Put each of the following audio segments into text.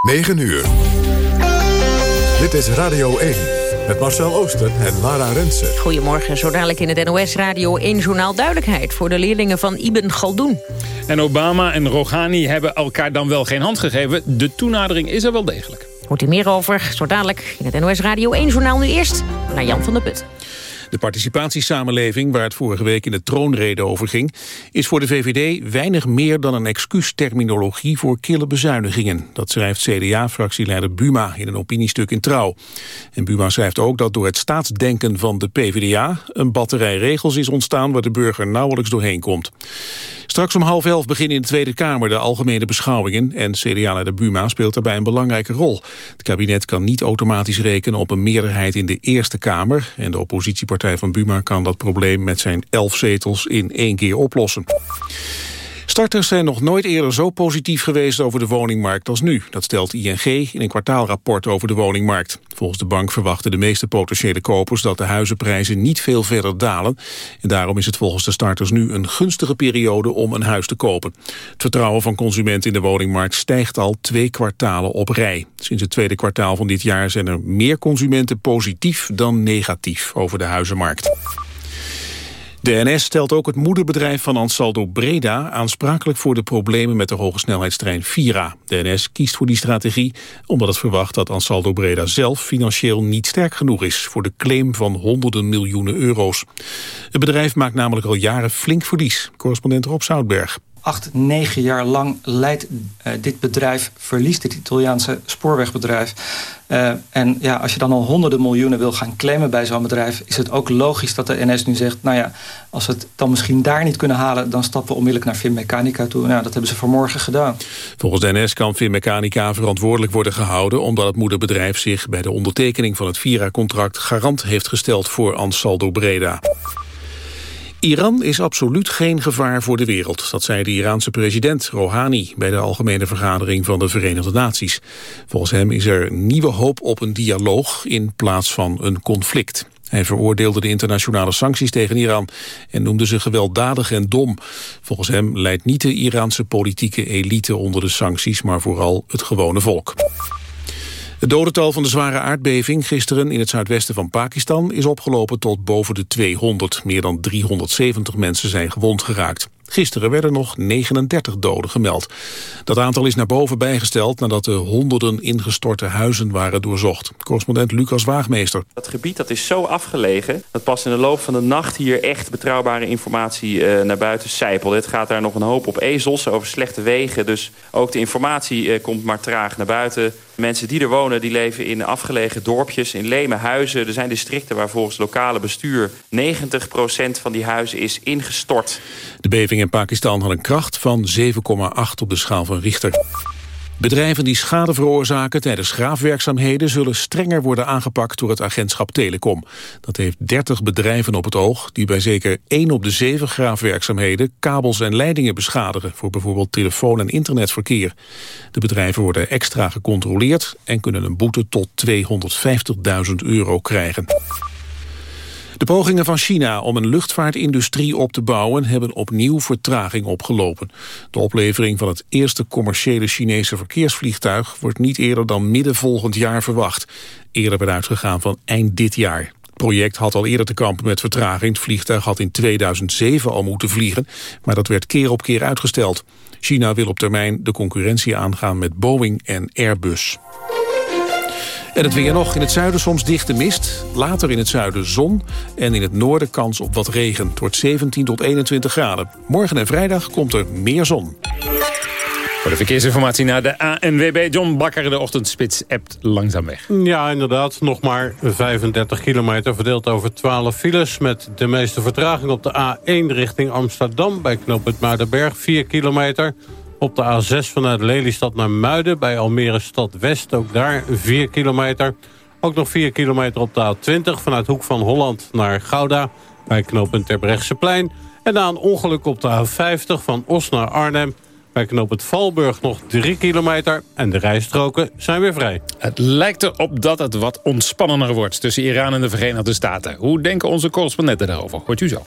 9 uur. Dit is Radio 1 met Marcel Ooster en Lara Rensen. Goedemorgen, zo dadelijk in het NOS Radio 1 Journaal Duidelijkheid... voor de leerlingen van Ibn Galdoen. En Obama en Rouhani hebben elkaar dan wel geen hand gegeven. De toenadering is er wel degelijk. Hoort u meer over, zo dadelijk in het NOS Radio 1 Journaal. Nu eerst naar Jan van der Put. De participatiesamenleving, waar het vorige week in de troonrede over ging... is voor de VVD weinig meer dan een excuusterminologie voor kille bezuinigingen. Dat schrijft CDA-fractieleider Buma in een opiniestuk in Trouw. En Buma schrijft ook dat door het staatsdenken van de PvdA... een batterij regels is ontstaan waar de burger nauwelijks doorheen komt. Straks om half elf beginnen in de Tweede Kamer de algemene beschouwingen... en CDA-leider Buma speelt daarbij een belangrijke rol. Het kabinet kan niet automatisch rekenen op een meerderheid in de Eerste Kamer... en de oppositiepartij van Buma kan dat probleem met zijn elf zetels in één keer oplossen. Starters zijn nog nooit eerder zo positief geweest over de woningmarkt als nu. Dat stelt ING in een kwartaalrapport over de woningmarkt. Volgens de bank verwachten de meeste potentiële kopers dat de huizenprijzen niet veel verder dalen. En daarom is het volgens de starters nu een gunstige periode om een huis te kopen. Het vertrouwen van consumenten in de woningmarkt stijgt al twee kwartalen op rij. Sinds het tweede kwartaal van dit jaar zijn er meer consumenten positief dan negatief over de huizenmarkt. De NS stelt ook het moederbedrijf van Ansaldo Breda aansprakelijk voor de problemen met de hogesnelheidstrein Vira. De NS kiest voor die strategie omdat het verwacht dat Ansaldo Breda zelf financieel niet sterk genoeg is voor de claim van honderden miljoenen euro's. Het bedrijf maakt namelijk al jaren flink verlies. Correspondent Rob Zoutberg acht, negen jaar lang leidt uh, dit bedrijf, verliest dit Italiaanse spoorwegbedrijf. Uh, en ja, als je dan al honderden miljoenen wil gaan claimen bij zo'n bedrijf... is het ook logisch dat de NS nu zegt... nou ja, als we het dan misschien daar niet kunnen halen... dan stappen we onmiddellijk naar Finmeccanica toe. Nou, dat hebben ze vanmorgen gedaan. Volgens de NS kan Finmeccanica verantwoordelijk worden gehouden... omdat het moederbedrijf zich bij de ondertekening van het Vira-contract... garant heeft gesteld voor Ansaldo Breda. Iran is absoluut geen gevaar voor de wereld. Dat zei de Iraanse president Rouhani bij de Algemene Vergadering van de Verenigde Naties. Volgens hem is er nieuwe hoop op een dialoog in plaats van een conflict. Hij veroordeelde de internationale sancties tegen Iran en noemde ze gewelddadig en dom. Volgens hem leidt niet de Iraanse politieke elite onder de sancties, maar vooral het gewone volk. Het dodental van de zware aardbeving gisteren in het zuidwesten van Pakistan is opgelopen tot boven de 200. Meer dan 370 mensen zijn gewond geraakt. Gisteren werden nog 39 doden gemeld. Dat aantal is naar boven bijgesteld nadat de honderden ingestorte huizen waren doorzocht. Correspondent Lucas Waagmeester. Dat gebied dat is zo afgelegen dat pas in de loop van de nacht hier echt betrouwbare informatie uh, naar buiten zijpelt. Het gaat daar nog een hoop op ezels over slechte wegen. Dus ook de informatie uh, komt maar traag naar buiten. Mensen die er wonen, die leven in afgelegen dorpjes, in leme huizen. Er zijn districten waar volgens lokale bestuur 90% van die huizen is ingestort. De beving in Pakistan had een kracht van 7,8 op de schaal van Richter. Bedrijven die schade veroorzaken tijdens graafwerkzaamheden zullen strenger worden aangepakt door het agentschap Telecom. Dat heeft 30 bedrijven op het oog die bij zeker 1 op de 7 graafwerkzaamheden kabels en leidingen beschadigen voor bijvoorbeeld telefoon- en internetverkeer. De bedrijven worden extra gecontroleerd en kunnen een boete tot 250.000 euro krijgen. De pogingen van China om een luchtvaartindustrie op te bouwen hebben opnieuw vertraging opgelopen. De oplevering van het eerste commerciële Chinese verkeersvliegtuig wordt niet eerder dan midden volgend jaar verwacht. Eerder werd uitgegaan van eind dit jaar. Het project had al eerder te kampen met vertraging. Het vliegtuig had in 2007 al moeten vliegen, maar dat werd keer op keer uitgesteld. China wil op termijn de concurrentie aangaan met Boeing en Airbus. En het weer nog. In het zuiden soms dichte mist. Later in het zuiden zon. En in het noorden kans op wat regen. Het wordt 17 tot 21 graden. Morgen en vrijdag komt er meer zon. Voor de verkeersinformatie naar de ANWB. John Bakker, de ochtendspits, appt langzaam weg. Ja, inderdaad. Nog maar 35 kilometer verdeeld over 12 files... met de meeste vertraging op de A1 richting Amsterdam... bij knooppunt Muidenberg, 4 kilometer... Op de A6 vanuit Lelystad naar Muiden bij Almere Stad West. Ook daar 4 kilometer. Ook nog 4 kilometer op de A20 vanuit Hoek van Holland naar Gouda. Bij knooppunt Terbrechtseplein. En na een ongeluk op de A50 van Os naar Arnhem. Bij knooppunt Valburg nog 3 kilometer. En de rijstroken zijn weer vrij. Het lijkt erop dat het wat ontspannender wordt tussen Iran en de Verenigde Staten. Hoe denken onze correspondenten daarover? Hoort u zo.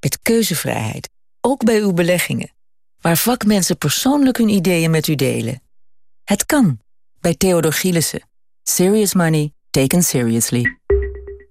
met keuzevrijheid, ook bij uw beleggingen. Waar vakmensen persoonlijk hun ideeën met u delen. Het kan, bij Theodor Gielissen. Serious money taken seriously.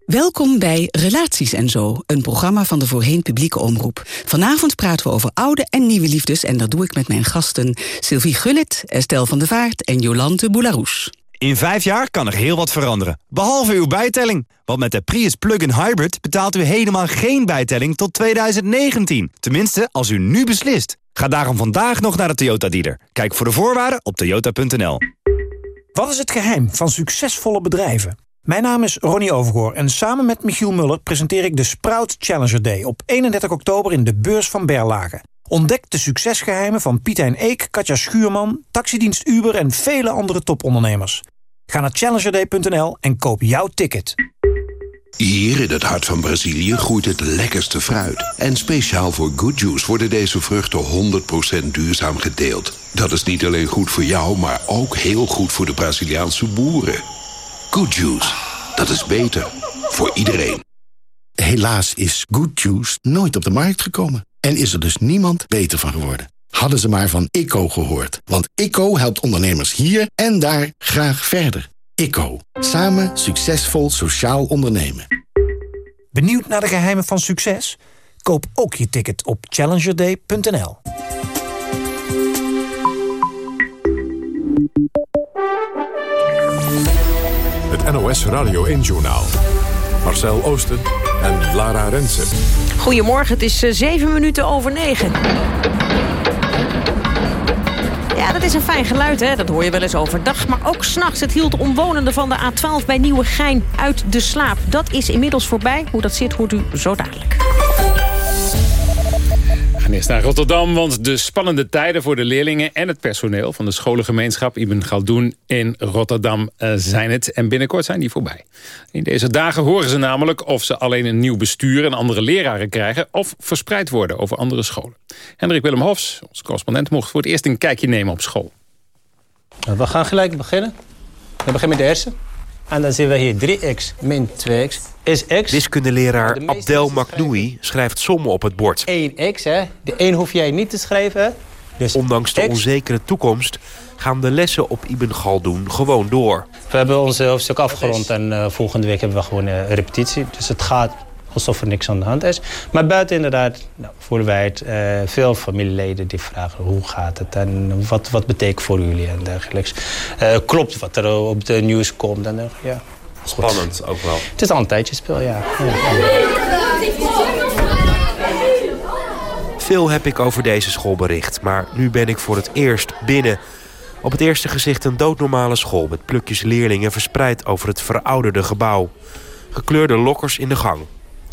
Welkom bij Relaties en Zo, een programma van de voorheen publieke omroep. Vanavond praten we over oude en nieuwe liefdes... en dat doe ik met mijn gasten Sylvie Gullit, Estelle van der Vaart en Jolante Boularoes. In vijf jaar kan er heel wat veranderen, behalve uw bijtelling. Want met de Prius Plug-in Hybrid betaalt u helemaal geen bijtelling tot 2019. Tenminste, als u nu beslist. Ga daarom vandaag nog naar de Toyota dealer. Kijk voor de voorwaarden op toyota.nl. Wat is het geheim van succesvolle bedrijven? Mijn naam is Ronnie Overgoor en samen met Michiel Muller presenteer ik de Sprout Challenger Day op 31 oktober in de beurs van Berlage. Ontdek de succesgeheimen van Pietijn Eek, Katja Schuurman, taxidienst Uber en vele andere topondernemers. Ga naar challengerday.nl en koop jouw ticket. Hier in het hart van Brazilië groeit het lekkerste fruit. En speciaal voor Good Juice worden deze vruchten 100% duurzaam gedeeld. Dat is niet alleen goed voor jou, maar ook heel goed voor de Braziliaanse boeren. Good Juice, dat is beter voor iedereen. Helaas is Good Juice nooit op de markt gekomen. En is er dus niemand beter van geworden. Hadden ze maar van ICO gehoord. Want ICO helpt ondernemers hier en daar graag verder. ICO. Samen succesvol sociaal ondernemen. Benieuwd naar de geheimen van succes? Koop ook je ticket op challengerday.nl. Het NOS Radio 1-journaal. Marcel Oosten en Lara Rensen. Goedemorgen, het is uh, zeven minuten over negen. Ja, dat is een fijn geluid, hè? dat hoor je wel eens overdag. Maar ook s'nachts. Het hield omwonenden van de A12 bij Nieuwegein uit de slaap. Dat is inmiddels voorbij. Hoe dat zit, hoort u zo dadelijk. Eerst naar Rotterdam, want de spannende tijden voor de leerlingen en het personeel van de scholengemeenschap Ibn Galdoen in Rotterdam uh, zijn het. En binnenkort zijn die voorbij. In deze dagen horen ze namelijk of ze alleen een nieuw bestuur en andere leraren krijgen of verspreid worden over andere scholen. Hendrik Willem Hofs, onze correspondent, mocht voor het eerst een kijkje nemen op school. We gaan gelijk beginnen. We beginnen met de eerste. En dan zien we hier 3x min 2x is x. Wiskundeleraar Abdel Maknoui schrijft sommen op het bord. 1x, hè. De 1 hoef jij niet te schrijven. Dus Ondanks de onzekere toekomst gaan de lessen op Ibn Galdoen gewoon door. We hebben ons hoofdstuk afgerond en uh, volgende week hebben we gewoon een repetitie. Dus het gaat alsof er niks aan de hand is. Maar buiten inderdaad nou, voelen wij het uh, veel familieleden die vragen hoe gaat het en wat, wat betekent voor jullie en dergelijks. Uh, klopt wat er op de nieuws komt en ja. Spannend ook wel. Het is al een tijdje speel, ja. ja. Veel heb ik over deze school bericht, maar nu ben ik voor het eerst binnen. Op het eerste gezicht een doodnormale school met plukjes leerlingen verspreid over het verouderde gebouw. Gekleurde lokkers in de gang.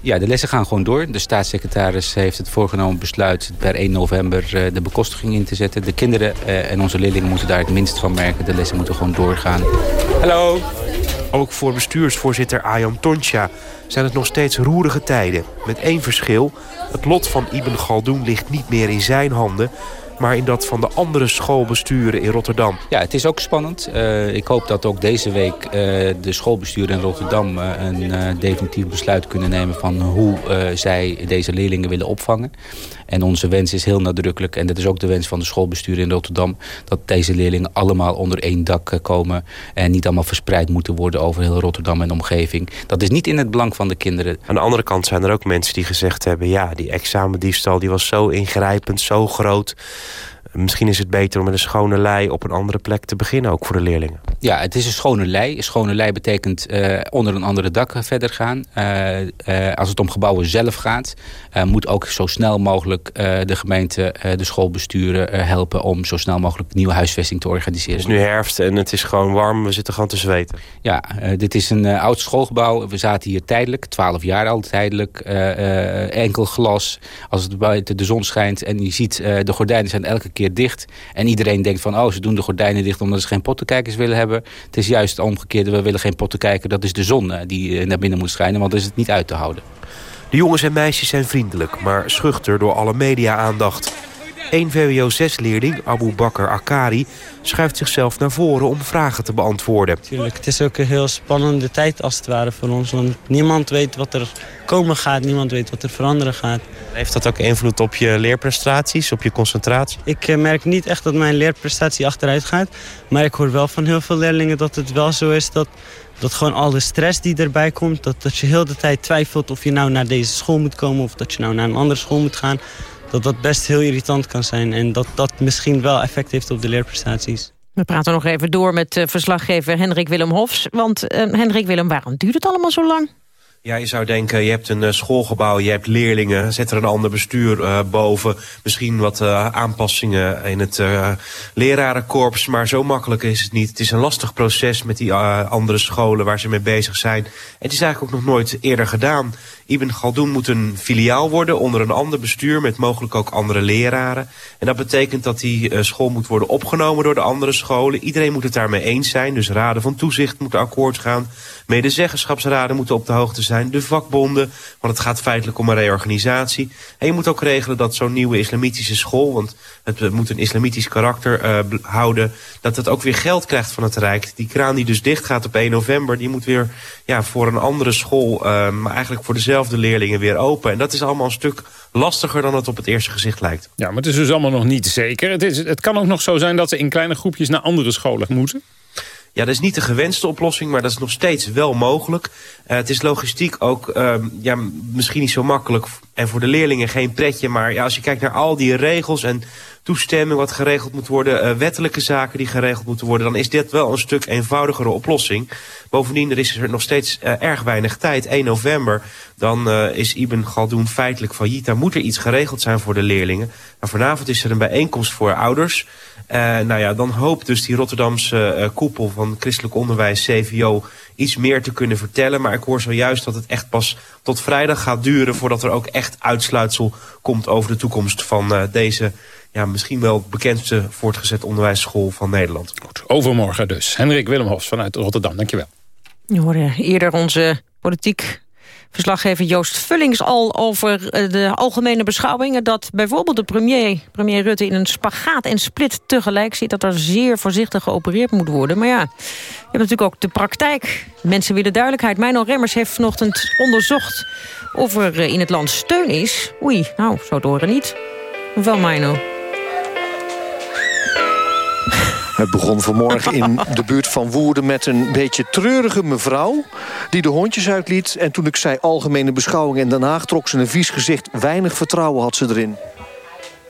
Ja, de lessen gaan gewoon door. De staatssecretaris heeft het voorgenomen besluit per 1 november de bekostiging in te zetten. De kinderen en onze leerlingen moeten daar het minst van merken. De lessen moeten gewoon doorgaan. Hallo. Ook voor bestuursvoorzitter Ayam Toncha zijn het nog steeds roerige tijden. Met één verschil, het lot van Ibn Galdoen ligt niet meer in zijn handen maar in dat van de andere schoolbesturen in Rotterdam. Ja, het is ook spannend. Uh, ik hoop dat ook deze week uh, de schoolbesturen in Rotterdam uh, een definitief besluit kunnen nemen van hoe zij deze leerlingen willen opvangen. En onze wens is heel nadrukkelijk, en dat is ook de wens van de schoolbesturen in Rotterdam, dat deze leerlingen allemaal onder één dak komen en niet allemaal verspreid moeten worden over heel Rotterdam en omgeving. Dat is niet in het belang van de kinderen. Aan de andere kant zijn er ook mensen die gezegd hebben, ja, die examendiefstal die was zo ingrijpend, zo groot. Misschien is het beter om met een schone lei op een andere plek te beginnen, ook voor de leerlingen. Ja, het is een schone lei. Een schone lei betekent uh, onder een andere dak verder gaan. Uh, uh, als het om gebouwen zelf gaat, moet ook zo snel mogelijk de gemeente, de schoolbesturen helpen om zo snel mogelijk nieuwe huisvesting te organiseren. Het is nu herfst en het is gewoon warm, we zitten gewoon te zweten. Ja, dit is een oud schoolgebouw. We zaten hier tijdelijk, 12 jaar al tijdelijk. enkel glas, als het buiten de zon schijnt en je ziet de gordijnen zijn elke keer dicht. En iedereen denkt van, oh, ze doen de gordijnen dicht omdat ze geen pottenkijkers willen hebben. Het is juist het omgekeerde, we willen geen pottenkijker. Dat is de zon die eh, naar binnen moet schijnen, want dan is het niet uit te houden. De jongens en meisjes zijn vriendelijk, maar schuchter door alle media-aandacht. Eén VWO-6-leerling, Abu Bakr Akari, schuift zichzelf naar voren om vragen te beantwoorden. Tuurlijk, het is ook een heel spannende tijd als het ware voor ons. Want niemand weet wat er komen gaat, niemand weet wat er veranderen gaat. Heeft dat ook invloed op je leerprestaties, op je concentratie? Ik eh, merk niet echt dat mijn leerprestatie achteruit gaat. Maar ik hoor wel van heel veel leerlingen dat het wel zo is dat dat gewoon al de stress die erbij komt... Dat, dat je heel de tijd twijfelt of je nou naar deze school moet komen... of dat je nou naar een andere school moet gaan dat dat best heel irritant kan zijn. En dat dat misschien wel effect heeft op de leerprestaties. We praten nog even door met uh, verslaggever Hendrik Willem Hofs. Want uh, Hendrik Willem, waarom duurt het allemaal zo lang? Ja, je zou denken, je hebt een uh, schoolgebouw, je hebt leerlingen, zet er een ander bestuur uh, boven. Misschien wat uh, aanpassingen in het lerarenkorps, maar zo makkelijk is het niet. Het is een lastig proces met die andere scholen waar ze mee bezig zijn. En het is eigenlijk ook nog nooit eerder gedaan. Ibn Galdoen moet een filiaal worden onder een ander bestuur met mogelijk ook andere leraren. En dat betekent dat die school moet worden opgenomen door de andere scholen. Iedereen moet het daarmee eens zijn, dus raden van toezicht moeten akkoord gaan. Medezeggenschapsraden moeten op de hoogte zijn. De vakbonden, want het gaat feitelijk om een reorganisatie. En je moet ook regelen dat zo'n nieuwe islamitische school... want het moet een islamitisch karakter uh, houden... dat het ook weer geld krijgt van het Rijk. Die kraan die dus dicht gaat op 1 november... die moet weer ja, voor een andere school... Uh, maar eigenlijk voor dezelfde leerlingen weer open. En dat is allemaal een stuk lastiger dan het op het eerste gezicht lijkt. Ja, maar het is dus allemaal nog niet zeker. Het, is, het kan ook nog zo zijn dat ze in kleine groepjes naar andere scholen moeten. Ja, dat is niet de gewenste oplossing, maar dat is nog steeds wel mogelijk. Uh, het is logistiek ook uh, ja, misschien niet zo makkelijk en voor de leerlingen geen pretje. Maar ja, als je kijkt naar al die regels en toestemming wat geregeld moet worden... Uh, wettelijke zaken die geregeld moeten worden... dan is dit wel een stuk eenvoudigere oplossing. Bovendien er is er nog steeds uh, erg weinig tijd. 1 november, dan is Ibn Galdoen feitelijk failliet. Daar moet er iets geregeld zijn voor de leerlingen. Nou, vanavond is er een bijeenkomst voor ouders... Uh, nou ja, dan hoopt dus die Rotterdamse uh, koepel van christelijk onderwijs, CVO, iets meer te kunnen vertellen. Maar ik hoor zojuist dat het echt pas tot vrijdag gaat duren voordat er ook echt uitsluitsel komt over de toekomst van uh, deze ja, misschien wel bekendste voortgezet onderwijsschool van Nederland. Goed, overmorgen dus. Hendrik Willemhofs vanuit Rotterdam, dankjewel. Je hoorde eerder onze politiek verslaggever Joost Vullings al over eh, de algemene beschouwingen... dat bijvoorbeeld de premier, premier Rutte in een spagaat en split tegelijk ziet... dat er zeer voorzichtig geopereerd moet worden. Maar ja, je hebt natuurlijk ook de praktijk. Mensen willen duidelijkheid. Mino Remmers heeft vanochtend onderzocht of er eh, in het land steun is. Oei, nou, zo horen niet. Wel, Mino. Het begon vanmorgen in de buurt van Woerden met een beetje treurige mevrouw... die de hondjes uitliet. En toen ik zei algemene beschouwing in Den Haag... trok ze een vies gezicht. Weinig vertrouwen had ze erin.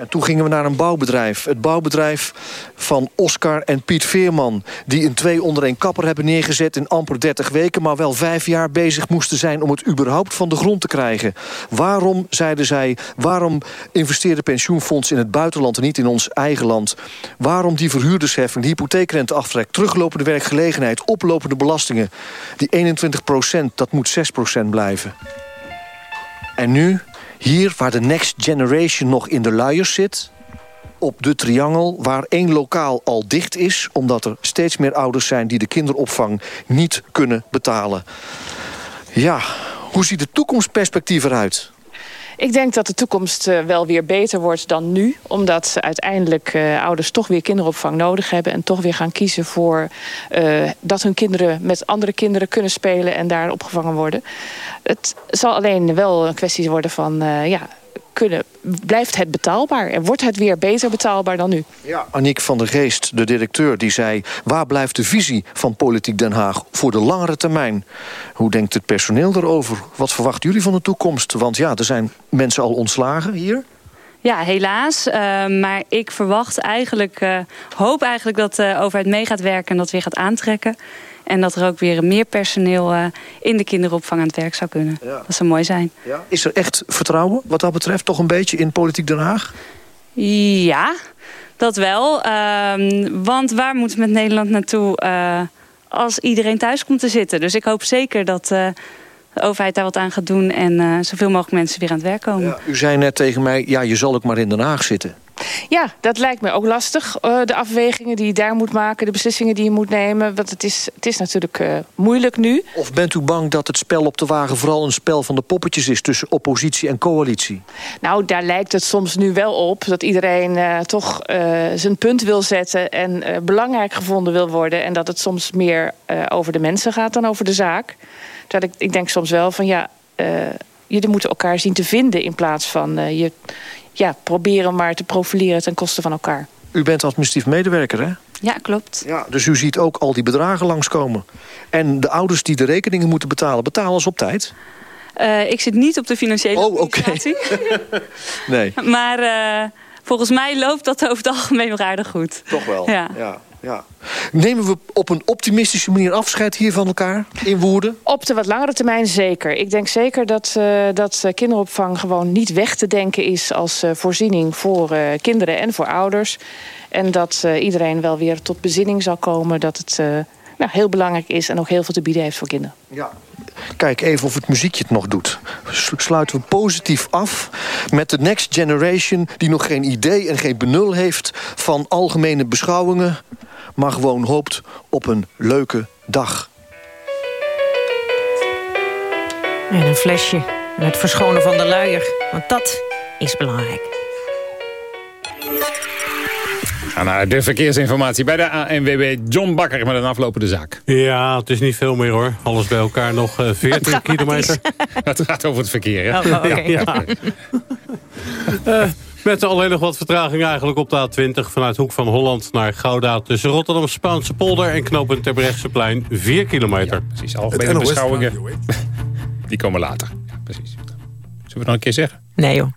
En toen gingen we naar een bouwbedrijf. Het bouwbedrijf van Oscar en Piet Veerman. Die een twee onder één kapper hebben neergezet in amper 30 weken... maar wel vijf jaar bezig moesten zijn om het überhaupt van de grond te krijgen. Waarom, zeiden zij, waarom investeerde pensioenfonds in het buitenland... en niet in ons eigen land? Waarom die verhuurdersheffing, de hypotheekrenteaftrek... teruglopende werkgelegenheid, oplopende belastingen? Die 21 procent, dat moet 6 procent blijven. En nu hier, waar de Next Generation nog in de luiers zit... op de triangel, waar één lokaal al dicht is... omdat er steeds meer ouders zijn die de kinderopvang niet kunnen betalen. Ja, hoe ziet de toekomstperspectief eruit? Ik denk dat de toekomst uh, wel weer beter wordt dan nu. Omdat uiteindelijk uh, ouders toch weer kinderopvang nodig hebben... en toch weer gaan kiezen voor uh, dat hun kinderen met andere kinderen kunnen spelen... en daar opgevangen worden. Het zal alleen wel een kwestie worden van... ja, kunnen, blijft het betaalbaar? En wordt het weer beter betaalbaar dan nu? Ja. Aniek van der Geest, de directeur, die zei... waar blijft de visie van Politiek Den Haag voor de langere termijn? Hoe denkt het personeel erover? Wat verwachten jullie van de toekomst? Want ja, er zijn mensen al ontslagen hier. Ja, helaas. Uh, maar ik verwacht eigenlijk, uh, hoop eigenlijk dat de overheid mee gaat werken en dat weer gaat aantrekken. En dat er ook weer meer personeel uh, in de kinderopvang aan het werk zou kunnen. Ja. Dat zou mooi zijn. Ja. Is er echt vertrouwen wat dat betreft toch een beetje in politiek Den Haag? Ja, dat wel. want waar moet met Nederland naartoe als iedereen thuis komt te zitten? Dus ik hoop zeker dat de overheid daar wat aan gaat doen... en zoveel mogelijk mensen weer aan het werk komen. Ja, u zei net tegen mij, ja, je zal ook maar in Den Haag zitten. Ja, dat lijkt me ook lastig. Uh, de afwegingen die je daar moet maken, de beslissingen die je moet nemen. Want het is, het is natuurlijk uh, moeilijk nu. Of bent u bang dat het spel op de wagen vooral een spel van de poppetjes is... tussen oppositie en coalitie? Nou, daar lijkt het soms nu wel op. Dat iedereen uh, toch zijn punt wil zetten en belangrijk gevonden wil worden. En dat het soms meer over de mensen gaat dan over de zaak. Terwijl ik, ik denk soms wel van ja, jullie moeten elkaar zien te vinden... in plaats van uh, je ja, proberen maar te profileren ten koste van elkaar. U bent administratief medewerker, hè? Ja, klopt. Ja, dus u ziet ook al die bedragen langskomen. En de ouders die de rekeningen moeten betalen, betalen ze op tijd? Uh, ik zit niet op de financiële oh, oké. nee. Maar volgens mij loopt dat over het algemeen nog aardig goed. Toch wel, ja. ja ja. Nemen we op een optimistische manier afscheid hier van elkaar in Woerden? Op de wat langere termijn zeker. Ik denk zeker dat, uh, dat kinderopvang gewoon niet weg te denken is... als uh, voorziening voor kinderen en voor ouders. En dat iedereen wel weer tot bezinning zal komen... dat het nou, heel belangrijk is en ook heel veel te bieden heeft voor kinderen. Ja. Kijk even of het muziekje het nog doet. Sluiten we positief af met de next generation... die nog geen idee en geen benul heeft van algemene beschouwingen maar gewoon hoopt op een leuke dag. En een flesje en het verschonen van de luier, want dat is belangrijk. We gaan naar de verkeersinformatie bij de ANWB. John Bakker met een aflopende zaak. Ja, het is niet veel meer hoor. Alles bij elkaar nog uh, 14 kilometer. het gaat over het verkeer, hè? Oh, okay. ja. uh, Met alleen nog wat vertraging eigenlijk op de A20... vanuit Hoek van Holland naar Gouda... tussen Rotterdam Spaanse polder en knooppunt Terbrechtseplein 4 kilometer. Ja, precies, algemene beschouwingen. Die komen later. Ja, precies. Zullen we het nog een keer zeggen? Nee joh.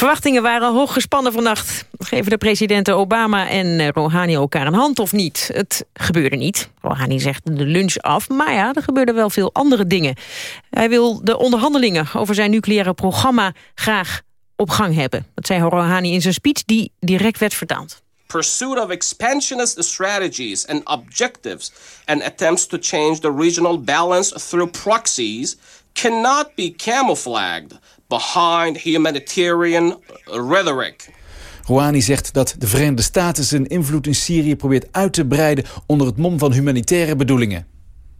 Verwachtingen waren hoog gespannen vannacht. Geven de presidenten Obama en eh, Rouhani elkaar een hand of niet? Het gebeurde niet. Rouhani zegt de lunch af, maar ja, er gebeurden wel veel andere dingen. Hij wil de onderhandelingen over zijn nucleaire programma graag op gang hebben. Dat zei Rouhani in zijn speech die direct werd vertaald. Pursuit of expansionist strategies and objectives and attempts to change the regional balance through proxies cannot be camouflaged behind humanitarian rhetoric. Rouhani zegt dat de Verenigde Staten zijn invloed in Syrië probeert uit te breiden onder het mom van humanitaire bedoelingen.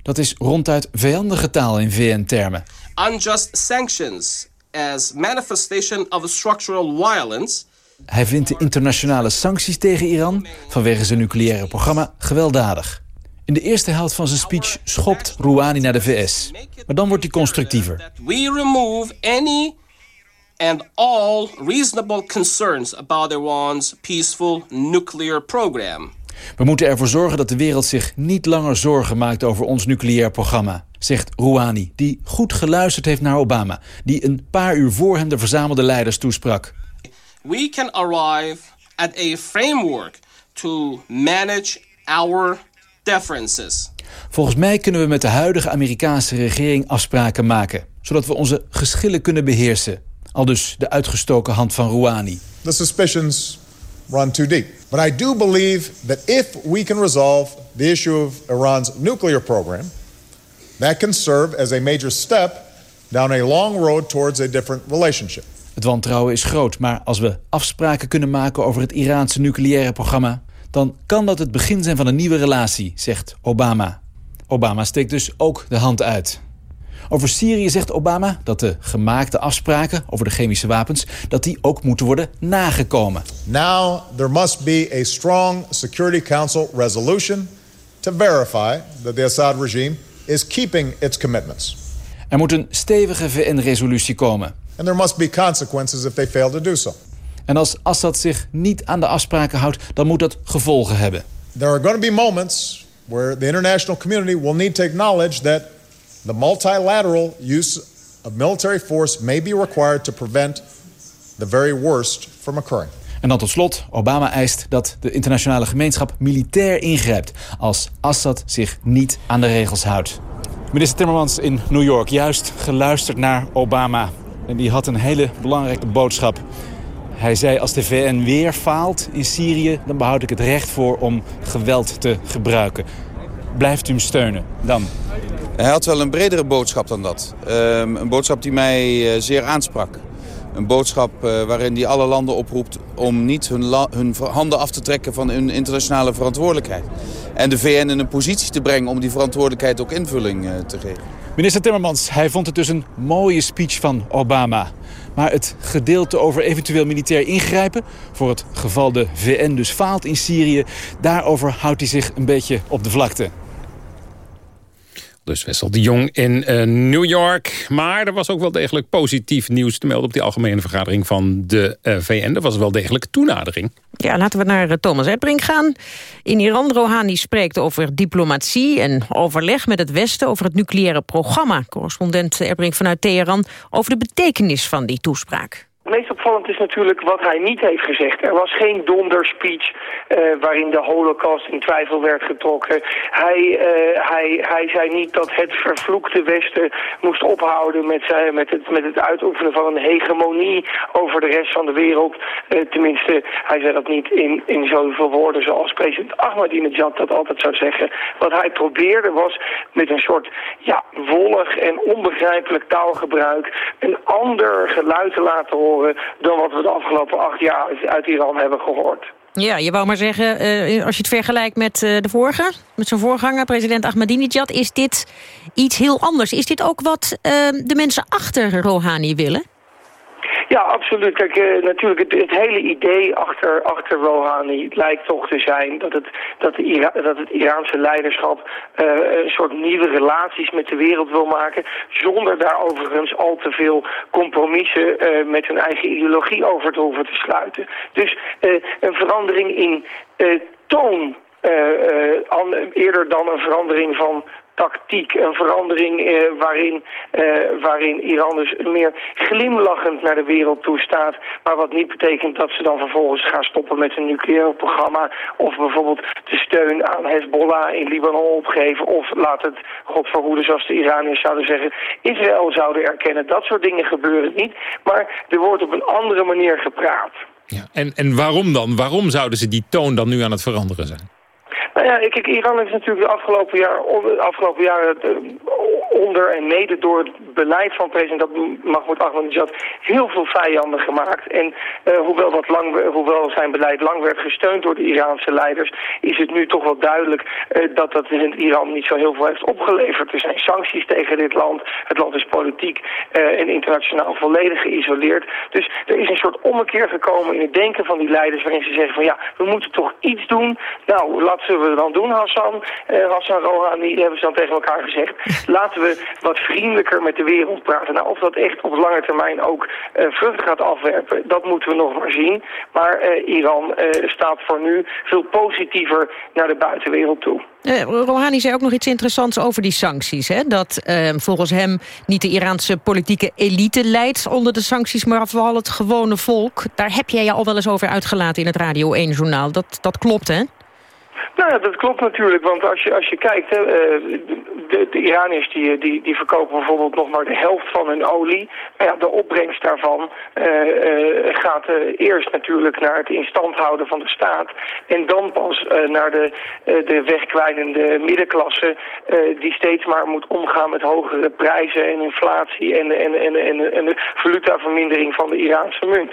Dat is ronduit vijandige taal in VN-termen. Unjust sanctions as manifestation of structural violence. Hij vindt de internationale sancties tegen Iran vanwege zijn nucleaire programma gewelddadig. In de eerste helft van zijn speech schopt Rouhani naar de VS. Maar dan wordt hij constructiever. We remove any and all reasonable concerns about Iran's peaceful nuclear program. We moeten ervoor zorgen dat de wereld zich niet langer zorgen maakt over ons nucleair programma, zegt Rouhani, die goed geluisterd heeft naar Obama, die een paar uur voor hem de verzamelde leiders toesprak. We can arrive at a framework to manage our differences. Volgens mij kunnen we met de huidige Amerikaanse regering afspraken maken, zodat we onze geschillen kunnen beheersen. Al dus de uitgestoken hand van Rouhani. The suspicions run too deep. But I do believe that if we can resolve the issue of Iran's nuclear program, that can serve as a major step down a long road towards a different relationship. Het wantrouwen is groot, maar als we afspraken kunnen maken over het Iraanse nucleaire programma, dan kan dat het begin zijn van een nieuwe relatie, zegt Obama. Obama steekt dus ook de hand uit. Over Syrië zegt Obama dat de gemaakte afspraken over de chemische wapens... dat die ook moeten worden nagekomen. Now there must be a strong Security Council resolution... to verify that the Assad regime is keeping its commitments. Er moet een stevige VN-resolutie komen. And there must be consequences if they fail to do so. En als Assad zich niet aan de afspraken houdt, dan moet dat gevolgen hebben. There are going to be moments where the international community will need to acknowledge that the multilateral use of military force may be required to prevent the very worst from occurring. En dan tot slot, Obama eist dat de internationale gemeenschap militair ingrijpt... als Assad zich niet aan de regels houdt. Minister Timmermans in New York, juist geluisterd naar Obama. En die had een hele belangrijke boodschap. Hij zei, als de VN weer faalt in Syrië... dan behoud ik het recht voor om geweld te gebruiken. Blijft u hem steunen dan? Hij had wel een bredere boodschap dan dat. Ehm, een boodschap die mij eh, zeer aansprak. Een boodschap uh, waarin hij alle landen oproept om niet hun, hun, handen af te trekken van hun internationale verantwoordelijkheid. En de VN in een positie te brengen om die verantwoordelijkheid ook invulling uh, te geven. Minister Timmermans, hij vond het dus een mooie speech van Obama. Maar het gedeelte over eventueel militair ingrijpen... voor het geval de VN dus faalt in Syrië... daarover houdt hij zich een beetje op de vlakte. Dus Wessel de Jong in New York. Maar er was ook wel degelijk positief nieuws te melden... op die algemene vergadering van de VN. Er was wel degelijk toenadering. Ja, laten we naar Thomas Erdbrink gaan. In Iran, Rouhani spreekt over diplomatie en overleg met het Westen... over het nucleaire programma. Correspondent Erdbrink vanuit Teheran over de betekenis van die toespraak. Het meest opvallend is natuurlijk wat hij niet heeft gezegd. Er was geen donderspeech uh, waarin de holocaust in twijfel werd getrokken. Hij, uh, hij, hij zei niet dat het vervloekte Westen moest ophouden met, zijn, met, het, met het uitoefenen van een hegemonie over de rest van de wereld. Uh, tenminste, hij zei dat niet in, in zoveel woorden zoals president Ahmadinejad dat altijd zou zeggen. Wat hij probeerde was met een soort ja, wollig en onbegrijpelijk taalgebruik een ander geluid te laten horen dan wat we de afgelopen acht jaar uit Iran hebben gehoord. Ja, je wou maar zeggen, uh, als je het vergelijkt met uh, de vorige, met zijn voorganger, president Ahmadinejad, is dit iets heel anders. Is dit ook wat uh, de mensen achter Rouhani willen? Ja, absoluut. Kijk, uh, natuurlijk het, hele idee achter, achter Rouhani lijkt toch te zijn dat het, dat de Ira dat het Iraanse leiderschap uh, een soort nieuwe relaties met de wereld wil maken, zonder daar overigens al te veel compromissen uh, met hun eigen ideologie over te hoeven te sluiten. Dus een verandering in toon eerder dan een verandering van tactiek, een verandering eh, waarin, eh, waarin Iran dus meer glimlachend naar de wereld toe staat. Maar wat niet betekent dat ze dan vervolgens gaan stoppen met een nucleair programma. Of bijvoorbeeld de steun aan Hezbollah in Libanon opgeven. Of laat het, God verhoeden zoals de Iraniërs zouden zeggen, Israël zouden erkennen. Dat soort dingen gebeuren niet. Maar er wordt op een andere manier gepraat. Ja, en, en waarom dan? Waarom zouden ze die toon dan nu aan het veranderen zijn? Nou ja, kijk, Iran heeft natuurlijk de afgelopen, jaar, afgelopen jaren onder en mede door het beleid van president Mahmoud Ahmadinejad heel veel vijanden gemaakt. En uh, hoewel, lang, zijn beleid lang werd gesteund door de Iraanse leiders, is het nu toch wel duidelijk uh, dat dat in Iran niet zo heel veel heeft opgeleverd. Er zijn sancties tegen dit land. Het land is politiek uh, en internationaal volledig geïsoleerd. Dus er is een soort ommekeer gekomen in het denken van die leiders waarin ze zeggen van ja, we moeten toch iets doen. Nou, laten we dan doen, Hassan? Hassan Rouhani, hebben ze dan tegen elkaar gezegd. Laten wat vriendelijker met de wereld praten. Nou, of dat echt op lange termijn ook uh, vruchten gaat afwerpen, dat moeten we nog maar zien. Maar uh, Iran uh, staat voor nu veel positiever naar de buitenwereld toe. Uh, Rouhani zei ook nog iets interessants over die sancties. Hè? Dat uh, volgens hem niet de Iraanse politieke elite leidt onder de sancties... maar vooral het gewone volk. Daar heb jij je al wel eens over uitgelaten in het Radio 1-journaal. Dat, dat klopt, hè? Nou ja, dat klopt natuurlijk, want als je, als je kijkt, hè, de, de Iraniërs die, die, die verkopen bijvoorbeeld nog maar de helft van hun olie. Nou ja, de opbrengst daarvan uh, uh, gaat uh, eerst natuurlijk naar het instand houden van de staat en dan pas naar de, de wegkwijnende middenklasse die steeds maar moet omgaan met hogere prijzen en inflatie en, en, en, en, en de valutavermindering van de Iraanse munt.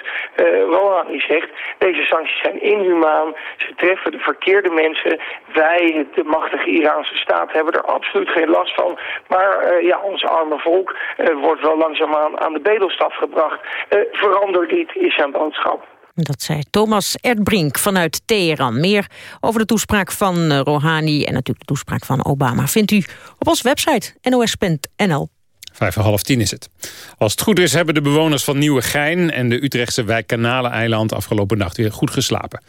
Rouhani zegt, deze sancties zijn inhumaan, ze treffen de verkeerde mensen. Wij, de machtige Iraanse staat, hebben er absoluut geen last van. Maar uh, ja, ons arme volk uh, wordt wel langzaamaan aan de bedelstaf gebracht. Uh, verander dit is zijn boodschap. Dat zei Thomas Erdbrink vanuit Teheran. Meer over de toespraak van Rouhani en natuurlijk de toespraak van Obama... vindt u op onze website nos.nl. Vijf voor half tien is het. Als het goed is hebben de bewoners van Nieuwegein... en de Utrechtse wijk Kanaleneiland afgelopen nacht weer goed geslapen.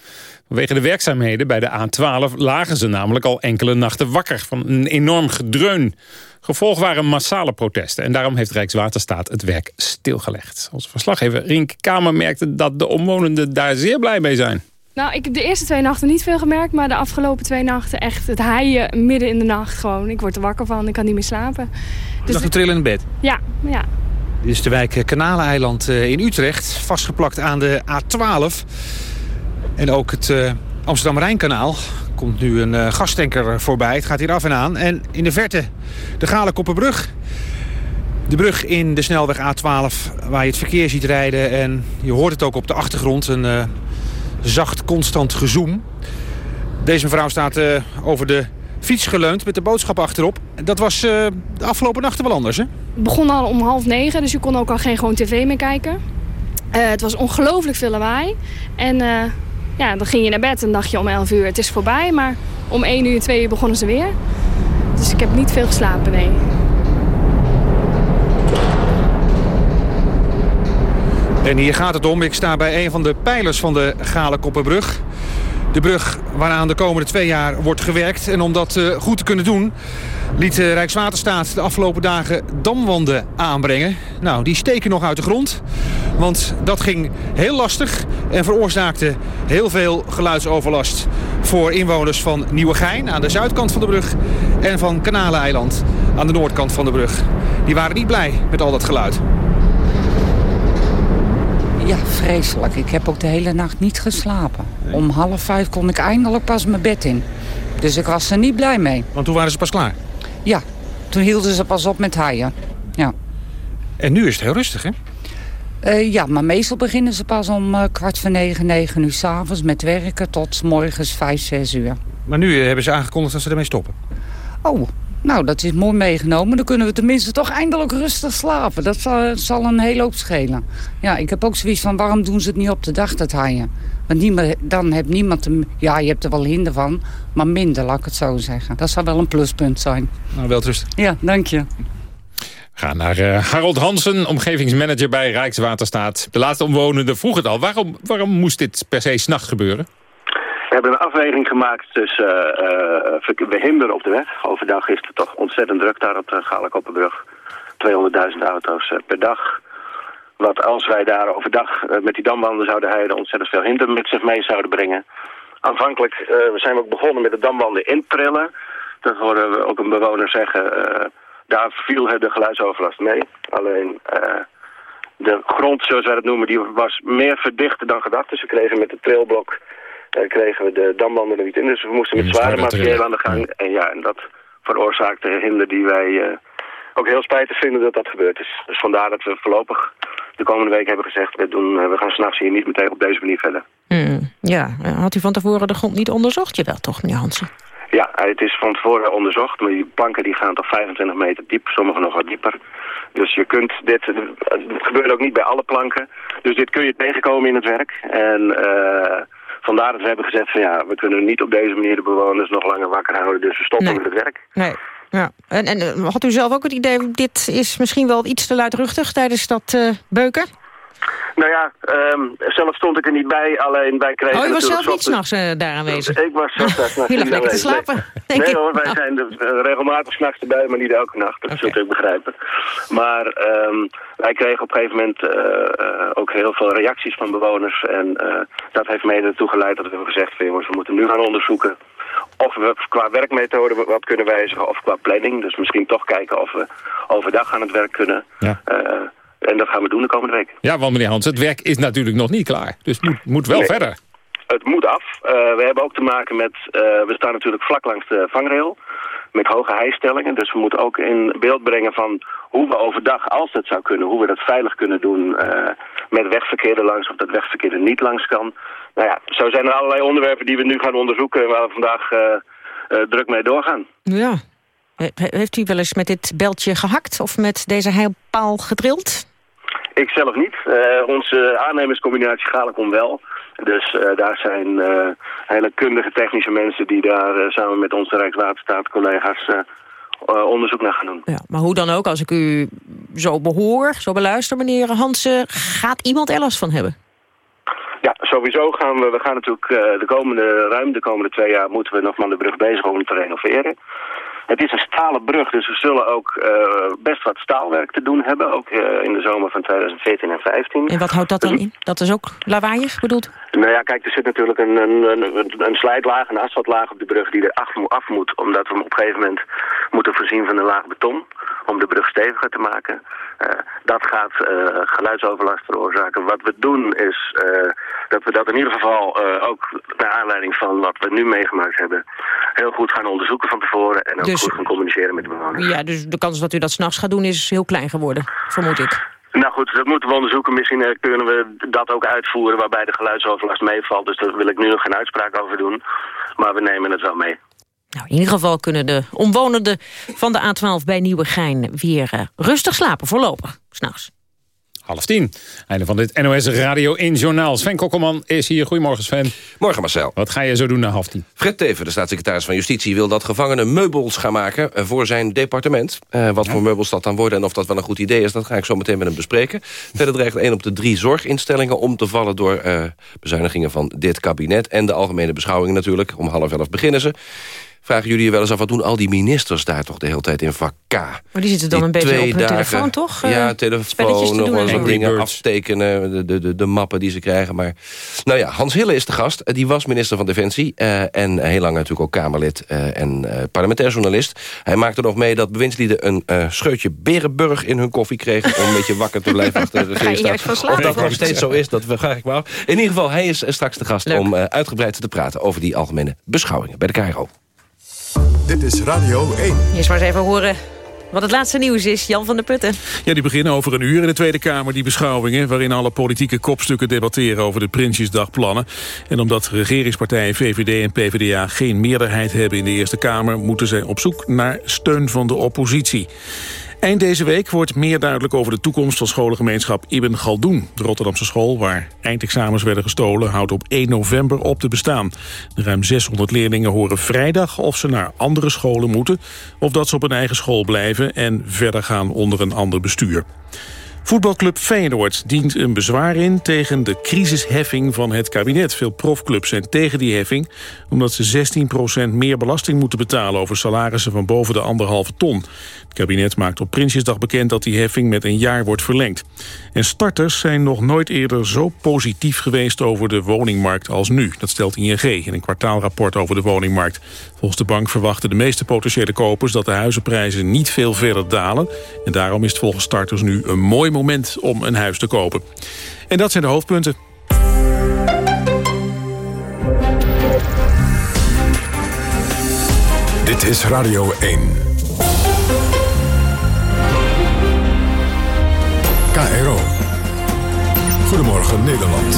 Vanwege de werkzaamheden bij de A12 lagen ze namelijk al enkele nachten wakker... van een enorm gedreun. Gevolg waren massale protesten... en daarom heeft Rijkswaterstaat het werk stilgelegd. Onze verslaggever Rink Kamer merkte dat de omwonenden daar zeer blij mee zijn. Nou, ik heb de eerste twee nachten niet veel gemerkt... maar de afgelopen twee nachten echt het haaien midden in de nacht gewoon. Ik word er wakker van, ik kan niet meer slapen. Dus lag je trillen in bed? Ja, ja. Dit is de wijk Kanaleneiland eh, in Utrecht, vastgeplakt aan de A12. En ook het uh, Amsterdam-Rijnkanaal komt nu een uh, gastanker voorbij. Het gaat hier af en aan. En in de verte de Galenkoppenbrug. De brug in de snelweg A12 waar je het verkeer ziet rijden. En je hoort het ook op de achtergrond. Een zacht, constant gezoem. Deze mevrouw staat uh, over de fiets geleund met de boodschap achterop. Dat was uh, de afgelopen nachten wel anders, hè? Het begon al om half negen, dus je kon ook al geen gewoon tv meer kijken. Uh, het was ongelooflijk veel lawaai. En ja, dan ging je naar bed en dacht je om 11 uur het is voorbij. Maar om 1 uur, 2 uur begonnen ze weer. Dus ik heb niet veel geslapen, nee. En hier gaat het om. Ik sta bij een van de pijlers van de Galenkoppenbrug. De brug waaraan de komende twee jaar wordt gewerkt. En om dat uh, goed te kunnen doen... liet de Rijkswaterstaat de afgelopen dagen damwanden aanbrengen. Nou, die steken nog uit de grond. Want dat ging heel lastig en veroorzaakte heel veel geluidsoverlast... voor inwoners van Nieuwegein aan de zuidkant van de brug... en van Kanaleneiland aan de noordkant van de brug. Die waren niet blij met al dat geluid. Ja, vreselijk. Ik heb ook de hele nacht niet geslapen. Om half vijf kon ik eindelijk pas mijn bed in. Dus ik was er niet blij mee. Want toen waren ze pas klaar? Ja, toen hielden ze pas op met haaien. Ja. En nu is het heel rustig, hè? Uh, ja, maar meestal beginnen ze pas om uh, kwart voor negen, negen uur s'avonds met werken tot morgens vijf, zes uur. Maar nu uh, hebben ze aangekondigd dat ze ermee stoppen. Oh, nou, dat is mooi meegenomen. Dan kunnen we tenminste toch eindelijk rustig slapen. Dat zal, zal een hele hoop schelen. Ja, ik heb ook zoiets van, waarom doen ze het niet op de dag, dat haaien? Want niemand, dan heeft niemand... Ja, je hebt er wel hinder van, maar minder, laat ik het zo zeggen. Dat zou wel een pluspunt zijn. Nou, wel rustig. Ja, dank je. Ga naar uh, Harold Hansen, omgevingsmanager bij Rijkswaterstaat. De laatste omwonenden vroeg het al. Waarom, waarom moest dit per se s'nachts gebeuren? We hebben een afweging gemaakt tussen uh, op de weg. Overdag is het toch ontzettend druk daar op de Galenkoppenbrug. 200.000 auto's uh, per dag. Wat als wij daar overdag met die damwanden zouden rijden... ontzettend veel hinder met zich mee zouden brengen. Aanvankelijk zijn we ook begonnen met de damwanden intrillen. Dat horen we ook een bewoner zeggen. daar viel de geluidsoverlast mee. Alleen de grond, zoals wij dat noemen, die was meer verdicht dan gedacht. Dus we kregen met de trailblok uh, kregen we de damwanden er niet in. Dus we moesten met zware materieel aan de gang. Ja. En ja, en dat veroorzaakte hinder die wij uh, ook heel spijtig vinden dat dat gebeurd is. Dus vandaar dat we voorlopig de komende week hebben gezegd... we, doen, uh, we gaan s'nachts hier niet meteen op deze manier verder. Mm, ja, had u van tevoren de grond niet onderzocht? Je wel toch, meneer Hansen? Ja, het is van tevoren onderzocht. Maar die planken die gaan tot 25 meter diep, sommige nog wat dieper. Dus je kunt dit, het gebeurt ook niet bij alle planken. Dus dit kun je tegenkomen in het werk. En... Uh, vandaar dat we hebben gezegd van ja, we kunnen niet op deze manier de bewoners nog langer wakker houden. Dus we stoppen nee. met het werk. Nee. Ja. En, en had u zelf ook het idee, dit is misschien wel iets te luidruchtig tijdens dat uh, beuken? Nou ja, um, zelf stond ik er niet bij, alleen wij kregen... Oh, je was zelf niet s'nachts uh, daar aanwezig? Ik was zelf s'nachts lag lekker te slapen, Nee, nee hoor, wij nou. zijn er uh, regelmatig s'nachts erbij, maar niet elke nacht. Dat okay. zult u ook begrijpen. Maar um, wij kregen op een gegeven moment uh, ook heel veel reacties van bewoners. En dat heeft mede ertoe geleid dat we hebben gezegd... Van, jongens, we moeten nu gaan onderzoeken of we qua werkmethode wat kunnen wijzigen of qua planning. Dus misschien toch kijken of we overdag aan het werk kunnen... Ja. En dat gaan we doen de komende week. Ja, want meneer Hans, het werk is natuurlijk nog niet klaar. Dus het moet, moet wel nee, verder. Het moet af. Uh, we hebben ook te maken met... Uh, we staan natuurlijk vlak langs de vangrail. Met hoge heistellingen. Dus we moeten ook in beeld brengen van hoe we overdag, als dat zou kunnen... hoe we dat veilig kunnen doen uh, met wegverkeer er langs... of dat wegverkeer er niet langs kan. Nou ja, zo zijn er allerlei onderwerpen die we nu gaan onderzoeken... en waar we vandaag druk mee doorgaan. Ja. He heeft u wel eens met dit beltje gehakt of met deze heilpaal gedrild? Ik zelf niet. Uh, onze aannemerscombinatie Galekom wel. Dus uh, daar zijn uh, hele kundige technische mensen die daar samen met onze Rijkswaterstaat collega's onderzoek naar gaan doen. Ja, maar hoe dan ook, als ik u zo behoor, zo beluister, meneer Hansen... gaat iemand er last van hebben? Ja, sowieso gaan we, we gaan natuurlijk de komende, ruim de komende twee jaar moeten we nog maar de brug bezig om te renoveren. Het is een stalen brug, dus we zullen ook uh, best wat staalwerk te doen hebben. Ook uh, in de zomer van 2014 en 2015. En wat houdt dat dan in? Dat is ook lawaaiig bedoeld? Nou ja, kijk, er zit natuurlijk een, een, een, een slijtlaag, een asfaltlaag op de brug die er af, af moet. Omdat we hem op een gegeven moment moeten voorzien van een laag beton. Om de brug steviger te maken. Uh, dat gaat geluidsoverlast veroorzaken. Wat we doen is dat we dat in ieder geval ook naar aanleiding van wat we nu meegemaakt hebben... heel goed gaan onderzoeken van tevoren. En ook dus, goed gaan communiceren met de bewoners. Ja, dus de kans dat u dat s'nachts gaat doen is heel klein geworden, vermoed ik. Nou goed, dat moeten we onderzoeken. Misschien kunnen we dat ook uitvoeren waarbij de geluidsoverlast meevalt. Dus daar wil ik nu nog geen uitspraak over doen. Maar we nemen het wel mee. Nou, in ieder geval kunnen de omwonenden van de A12 bij Nieuwegein weer uh, rustig slapen, voorlopig, s'nachts. Half tien. Einde van dit NOS Radio 1 Journaal. Sven Kokkelman is hier. Goedemorgen Sven. Morgen Marcel. Wat ga je zo doen na half tien? Fred Teven, de staatssecretaris van Justitie... wil dat gevangenen meubels gaan maken eh, voor zijn departement. Uh, wat voor meubels dat dan worden en of dat wel een goed idee is... dat ga ik zo meteen met hem bespreken. Verder dreigt één op de drie zorginstellingen om te vallen... door uh, bezuinigingen van dit kabinet. En de algemene beschouwingen natuurlijk. Om half elf beginnen ze. Vragen jullie je wel eens af, wat doen al die ministers daar toch de hele tijd in vak K? Maar die zitten dan een beetje op hun telefoon, toch? Ja, telefoon, nog wel eens dingen aftekenen, de, de, de, de, mappen die ze krijgen. Maar, nou ja, Hans Hille is de gast. Die was minister van Defensie uh, en heel lang natuurlijk ook Kamerlid uh, en uh, parlementair journalist. Hij maakte nog mee dat bewindslieden een scheutje Berenburg in hun koffie kregen... om een beetje wakker te blijven achter de regeringsstaf. Of dat nog steeds zo is, dat vraag ik me af. In ieder geval, hij is straks de gast Leuk. om uitgebreid te praten... over die algemene beschouwingen bij de KRO. Dit is Radio 1. Eerst maar eens even horen wat het laatste nieuws is, Jan van der Putten. Ja, die beginnen over een uur in de Tweede Kamer, die beschouwingen... waarin alle politieke kopstukken debatteren over de Prinsjesdagplannen. En omdat regeringspartijen VVD en PvdA geen meerderheid hebben in de Eerste Kamer... moeten zij op zoek naar steun van de oppositie. Eind deze week wordt meer duidelijk over de toekomst van scholengemeenschap Ibn Galdoen. De Rotterdamse school, waar eindexamens werden gestolen, houdt op 1 november op te bestaan. De ruim 600 leerlingen horen vrijdag of ze naar andere scholen moeten... of dat ze op een eigen school blijven en verder gaan onder een ander bestuur. Voetbalclub Feyenoord dient een bezwaar in tegen de crisisheffing van het kabinet. Veel profclubs zijn tegen die heffing... omdat ze 16% meer belasting moeten betalen... over salarissen van boven de anderhalve ton. Het kabinet maakt op Prinsjesdag bekend dat die heffing met een jaar wordt verlengd. En starters zijn nog nooit eerder zo positief geweest over de woningmarkt als nu. Dat stelt ING in een kwartaalrapport over de woningmarkt. Volgens de bank verwachten de meeste potentiële kopers dat de huizenprijzen niet veel verder dalen. En daarom is het volgens starters nu een mooi moment om een huis te kopen. En dat zijn de hoofdpunten. Dit is Radio 1. KRO. Goedemorgen Nederland.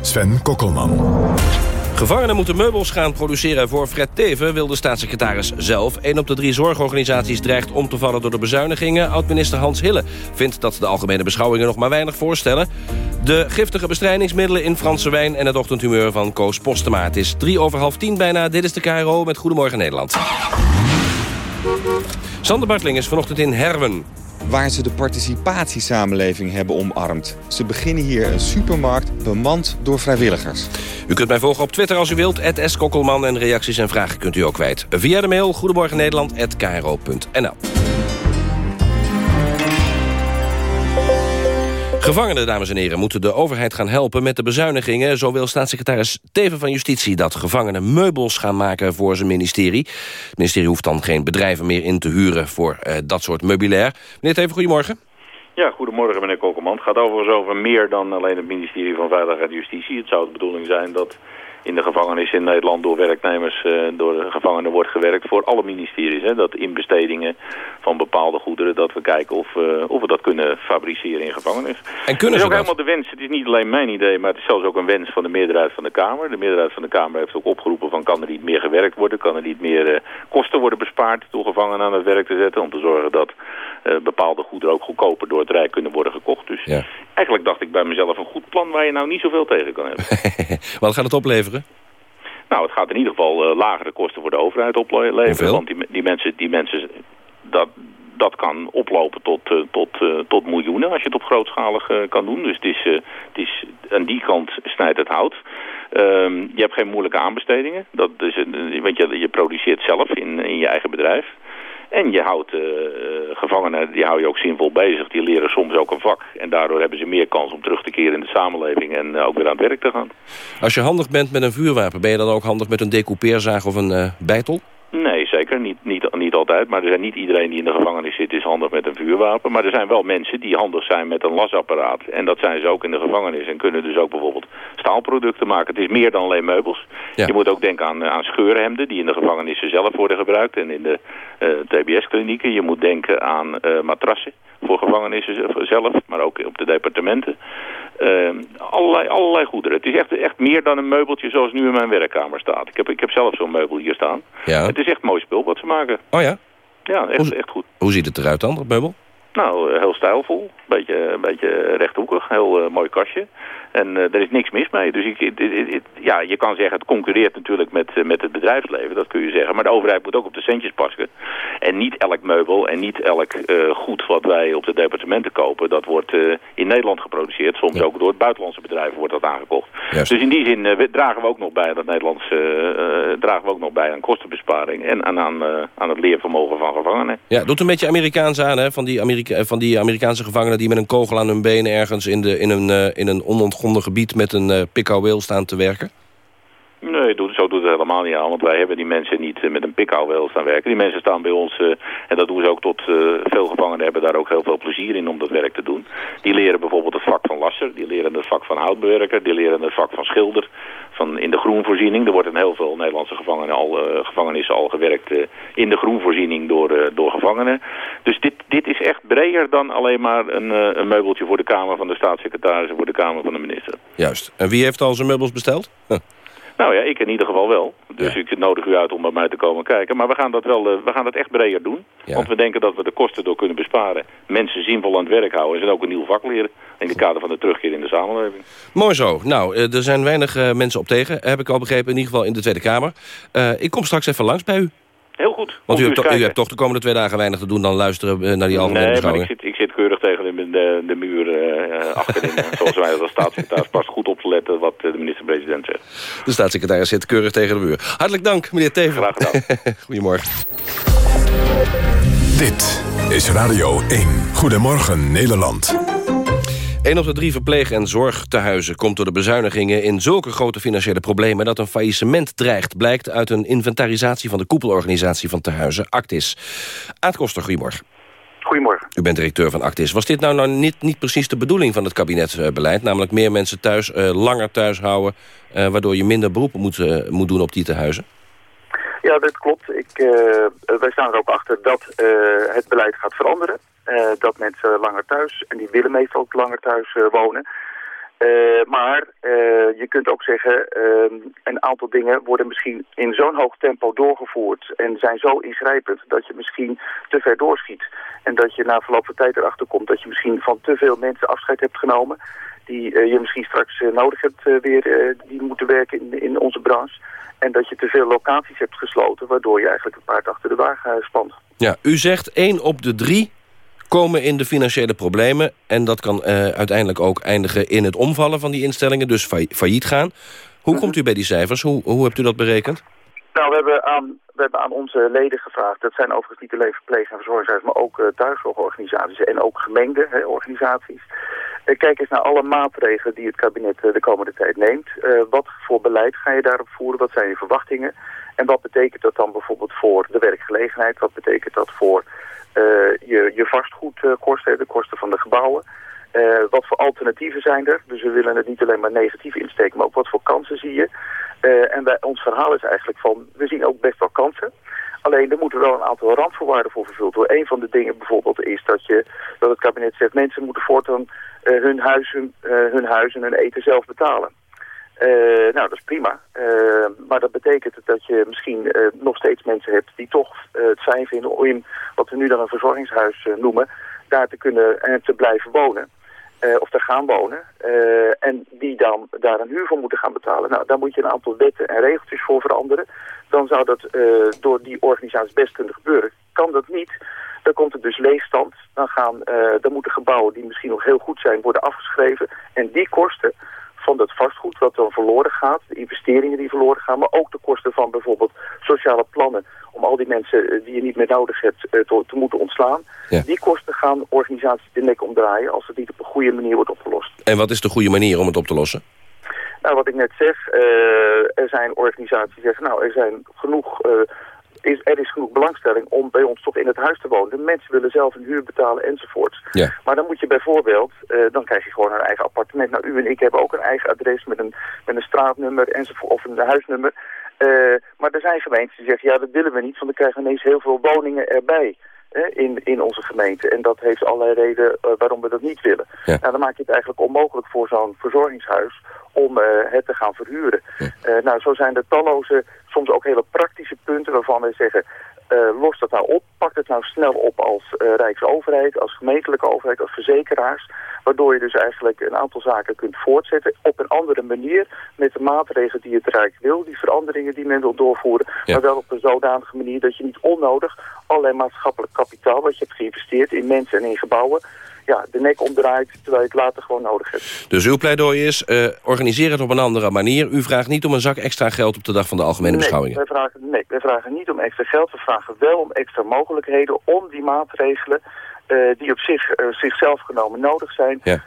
Sven Kokkelman. Gevangenen moeten meubels gaan produceren voor Fred Teven... wil de staatssecretaris zelf. Een op de drie zorgorganisaties dreigt om te vallen door de bezuinigingen. Oud-minister Hans Hille vindt dat de algemene beschouwingen... nog maar weinig voorstellen. De giftige bestrijdingsmiddelen in Franse wijn... en het ochtendhumeur van Koos Postema. Het is drie over half tien bijna. Dit is de KRO met Goedemorgen Nederland. Sander Bartling is vanochtend in Herwen waar ze de participatiesamenleving hebben omarmd. Ze beginnen hier een supermarkt bemand door vrijwilligers. U kunt mij volgen op Twitter als u wilt, @skokkelman en reacties en vragen kunt u ook kwijt. Via de mail goedemorgen Gevangenen, dames en heren, moeten de overheid gaan helpen met de bezuinigingen. Zo wil staatssecretaris Teven van Justitie dat gevangenen meubels gaan maken voor zijn ministerie. Het ministerie hoeft dan geen bedrijven meer in te huren voor uh, dat soort meubilair. Meneer Teven, goedemorgen. Ja, goedemorgen meneer Kokkelman. Het gaat overigens over meer dan alleen het ministerie van Veiligheid en Justitie. Het zou de bedoeling zijn dat in de gevangenis in Nederland door werknemers, uh, door gevangenen wordt gewerkt voor alle ministeries. Hè, dat inbestedingen van bepaalde goederen, dat we kijken of, uh, of we dat kunnen fabriceren in gevangenis. En kunnen het is ook helemaal de wens, het is niet alleen mijn idee, maar het is zelfs ook een wens van de meerderheid van de Kamer. De meerderheid van de Kamer heeft ook opgeroepen van kan er niet meer gewerkt worden, kan er niet meer uh, kosten worden bespaard door gevangenen aan het werk te zetten. Om te zorgen dat bepaalde goederen ook goedkoper door het Rijk kunnen worden gekocht. Dus ja. Eigenlijk dacht ik bij mezelf een goed plan waar je nou niet zoveel tegen kan hebben. Wat gaat het opleveren? Nou, het gaat in ieder geval lagere kosten voor de overheid opleveren. Want die, die mensen, die mensen dat, dat kan oplopen tot, tot, tot miljoenen als je het op grootschalig kan doen. Dus het is, het is, aan die kant snijdt het hout. Ehm, je hebt geen moeilijke aanbestedingen. Dat is, want je, je produceert zelf in, in je eigen bedrijf. En je houdt uh, gevangenen, die hou je ook zinvol bezig. Die leren soms ook een vak. En daardoor hebben ze meer kans om terug te keren in de samenleving en uh, ook weer aan het werk te gaan. Als je handig bent met een vuurwapen, ben je dan ook handig met een decoupeerzaag of een bijtel? Nee, zeker. Niet, niet, niet altijd. Maar er zijn niet iedereen die in de gevangenis zit is handig met een vuurwapen. Maar er zijn wel mensen die handig zijn met een lasapparaat. En dat zijn ze ook in de gevangenis. En kunnen dus ook bijvoorbeeld staalproducten maken. Het is meer dan alleen meubels. Je moet ook denken aan, aan scheurhemden die in de gevangenissen zelf worden gebruikt. En in de uh, TBS-klinieken. Je moet denken aan uh, matrassen voor gevangenissen zelf. Maar ook op de departementen. Uh, allerlei, allerlei goederen. Het is echt, echt meer dan een meubeltje zoals nu in mijn werkkamer staat. Ik heb, ik heb zelf zo'n meubel hier staan. Ja. Het is echt mooi spul wat ze maken. Oh ja? Ja, echt, echt goed. Hoe ziet het eruit dan, dat meubel? Nou, heel stijlvol. Beetje, een beetje rechthoekig. Heel uh, mooi kastje. En uh, er is niks mis mee. Dus ik, het, het, ja, je kan zeggen, het concurreert natuurlijk met, uh, met het bedrijfsleven. Dat kun je zeggen. Maar de overheid moet ook op de centjes passen. En niet elk meubel en niet elk uh, goed wat wij op de departementen kopen... dat wordt in Nederland geproduceerd. Soms ja. ook door het buitenlandse bedrijven wordt dat aangekocht. Juist. Dus in die zin dragen we ook nog bij dat Nederlands... dragen we ook nog bij aan kostenbesparing... en aan, aan, aan het leervermogen van gevangenen. Ja, doet een beetje Amerikaans aan, hè? Van die, Amerika van die Amerikaanse gevangenen... die met een kogel aan hun benen ergens in, de, in een, in een onontgonnen gebied... met een uh, staan te werken? Nee, zo doet het helemaal niet aan. Want wij hebben die mensen niet uh, met een pikhouweel staan werken. Die mensen staan bij ons, uh, en dat doen ze ook tot uh, veel gevangenen hebben daar ook heel veel plezier in om dat werk te doen. Die leren bijvoorbeeld het vak van lasser, die leren het vak van houtbewerker, die leren het vak van schilder, van in de groenvoorziening. Er wordt in heel veel Nederlandse gevangenen al, gevangenissen al gewerkt in de groenvoorziening door, door gevangenen. Dus dit, dit is echt breder dan alleen maar een, een meubeltje voor de Kamer van de staatssecretaris en voor de Kamer van de minister. Juist. En wie heeft al zijn meubels besteld? Nou ja, ik in ieder geval wel. Dus ja. ik nodig u uit om bij mij te komen kijken. Maar we gaan dat wel, uh, we gaan dat echt breder doen. Ja. Want we denken dat we de kosten door kunnen besparen. Mensen zinvol aan het werk houden. En ze ook een nieuw vak leren. In het kader van de terugkeer in de samenleving. Mooi zo. Nou, uh, er zijn weinig uh, mensen op tegen. Heb ik al begrepen. In ieder geval in de Tweede Kamer. ik kom straks even langs bij u. Heel goed. Want u hebt, to, u hebt, toch de komende twee dagen weinig te doen dan luisteren naar die algemene nee, beschouwing. Nee, maar ik zit, ik zit keurig tegen de, de, de muur uh, achterin. Zoals wij als staatssecretaris pas goed op te letten wat de minister-president zegt. De staatssecretaris zit keurig tegen de muur. Hartelijk dank, meneer Teven. Graag gedaan. Goedemorgen. Dit is Radio 1. Goedemorgen Nederland. Een op de drie verpleeg- en zorgtehuizen komt door de bezuinigingen in zulke grote financiële problemen dat een faillissement dreigt, blijkt uit een inventarisatie van de koepelorganisatie van tehuizen, Actis. Aad Koster, goedemorgen. Goedemorgen. U bent directeur van Actis. Was dit nou, nou niet, niet precies de bedoeling van het kabinetsbeleid? Namelijk meer mensen thuis, uh, langer thuis houden... Uh, waardoor je minder beroepen moet, uh, moet doen op die tehuizen? Ja, dat klopt. Ik, wij staan er ook achter dat het beleid gaat veranderen. Uh, dat mensen langer thuis, en die willen meestal ook langer thuis wonen. Maar je kunt ook zeggen, een aantal dingen worden misschien in zo'n hoog tempo doorgevoerd en zijn zo ingrijpend dat je misschien te ver doorschiet. En dat je na verloop van tijd erachter komt dat je misschien van te veel mensen afscheid hebt genomen die je misschien straks nodig hebt weer, die moeten werken in, in onze branche. En dat je te veel locaties hebt gesloten, waardoor je eigenlijk een paard achter de wagen spant. Ja, u zegt één op de drie komen in de financiële problemen. En dat kan uh, uiteindelijk ook eindigen in het omvallen van die instellingen. Dus fa failliet gaan. Hoe komt u bij die cijfers? Hoe, hoe hebt u dat berekend? Nou, we hebben, aan, we hebben aan onze leden gevraagd. Dat zijn overigens niet alleen verpleeg- en verzorgingshuizen... maar ook uh, thuiszorgorganisaties en ook gemengde organisaties. Uh, kijk eens naar alle maatregelen die het kabinet de komende tijd neemt. wat voor beleid ga je daarop voeren? Wat zijn je verwachtingen? En wat betekent dat dan bijvoorbeeld voor de werkgelegenheid? Wat betekent dat voor je, je vastgoedkosten, de kosten van de gebouwen. Uh, wat voor alternatieven zijn er? Dus we willen het niet alleen maar negatief insteken, maar ook wat voor kansen zie je. Uh, en wij, ons verhaal is eigenlijk van, we zien ook best wel kansen. Alleen er moeten wel een aantal randvoorwaarden voor vervuld worden. Een van de dingen bijvoorbeeld is dat, je, dat het kabinet zegt... mensen moeten voortaan uh, hun, huizen, uh, hun huis en hun eten zelf betalen. Nou, dat is prima. Maar dat betekent dat je misschien nog steeds mensen hebt die toch het fijn vinden om in wat we nu dan een verzorgingshuis noemen, daar te kunnen en te blijven wonen. Uh, of te gaan wonen. Uh, en die dan daar een huur voor moeten gaan betalen. Nou, daar moet je een aantal wetten en regeltjes voor veranderen. Dan zou dat uh, door die organisaties best kunnen gebeuren. Kan dat niet, dan komt er dus leegstand. Dan, gaan, dan moeten gebouwen die misschien nog heel goed zijn worden afgeschreven. En die kosten van dat vastgoed wat dan verloren gaat, de investeringen die verloren gaan, maar ook de kosten van bijvoorbeeld sociale plannen om al die mensen eh, die je niet meer nodig hebt eh, te, te moeten ontslaan. Die kosten gaan organisaties de nek omdraaien als het niet op een goede manier wordt opgelost. En wat is de goede manier om het op te lossen? Nou, wat ik net zeg, uh, er zijn organisaties die zeggen, nou, er zijn genoeg... Uh, is, er is genoeg belangstelling om bij ons toch in het huis te wonen. De mensen willen zelf een huur betalen enzovoorts. Ja. Maar dan moet je bijvoorbeeld, uh, dan krijg je gewoon een eigen appartement. Nou, u en ik hebben ook een eigen adres met een, met een straatnummer enzovoort, of een huisnummer. Uh, maar er zijn gemeenten die zeggen, ja, dat willen we niet, want dan krijgen we ineens heel veel woningen erbij. In, in onze gemeente. En dat heeft allerlei redenen uh, waarom we dat niet willen. Ja. Nou, dan maak je het eigenlijk onmogelijk voor zo'n verzorgingshuis om uh, het te gaan verhuren. Ja. nou, zo zijn er talloze, soms ook hele praktische punten waarvan we zeggen... Uh, los dat nou op, pak het nou snel op als uh, Rijksoverheid, als gemeentelijke overheid, als verzekeraars. Waardoor je dus eigenlijk een aantal zaken kunt voortzetten op een andere manier met de maatregelen die het Rijk wil, die veranderingen die men wil doorvoeren. Ja. Maar wel op een zodanige manier dat je niet onnodig allerlei maatschappelijk kapitaal wat je hebt geïnvesteerd in mensen en in gebouwen, ja, de nek omdraait terwijl je het later gewoon nodig hebt. Dus uw pleidooi is, uh, organiseer het op een andere manier. U vraagt niet om een zak extra geld op de dag van de algemene nee, beschouwingen. Wij vragen, nee, wij vragen niet om extra geld. We vragen wel om extra mogelijkheden om die maatregelen... Uh, die op zich, uh, zichzelf genomen nodig zijn... Ja.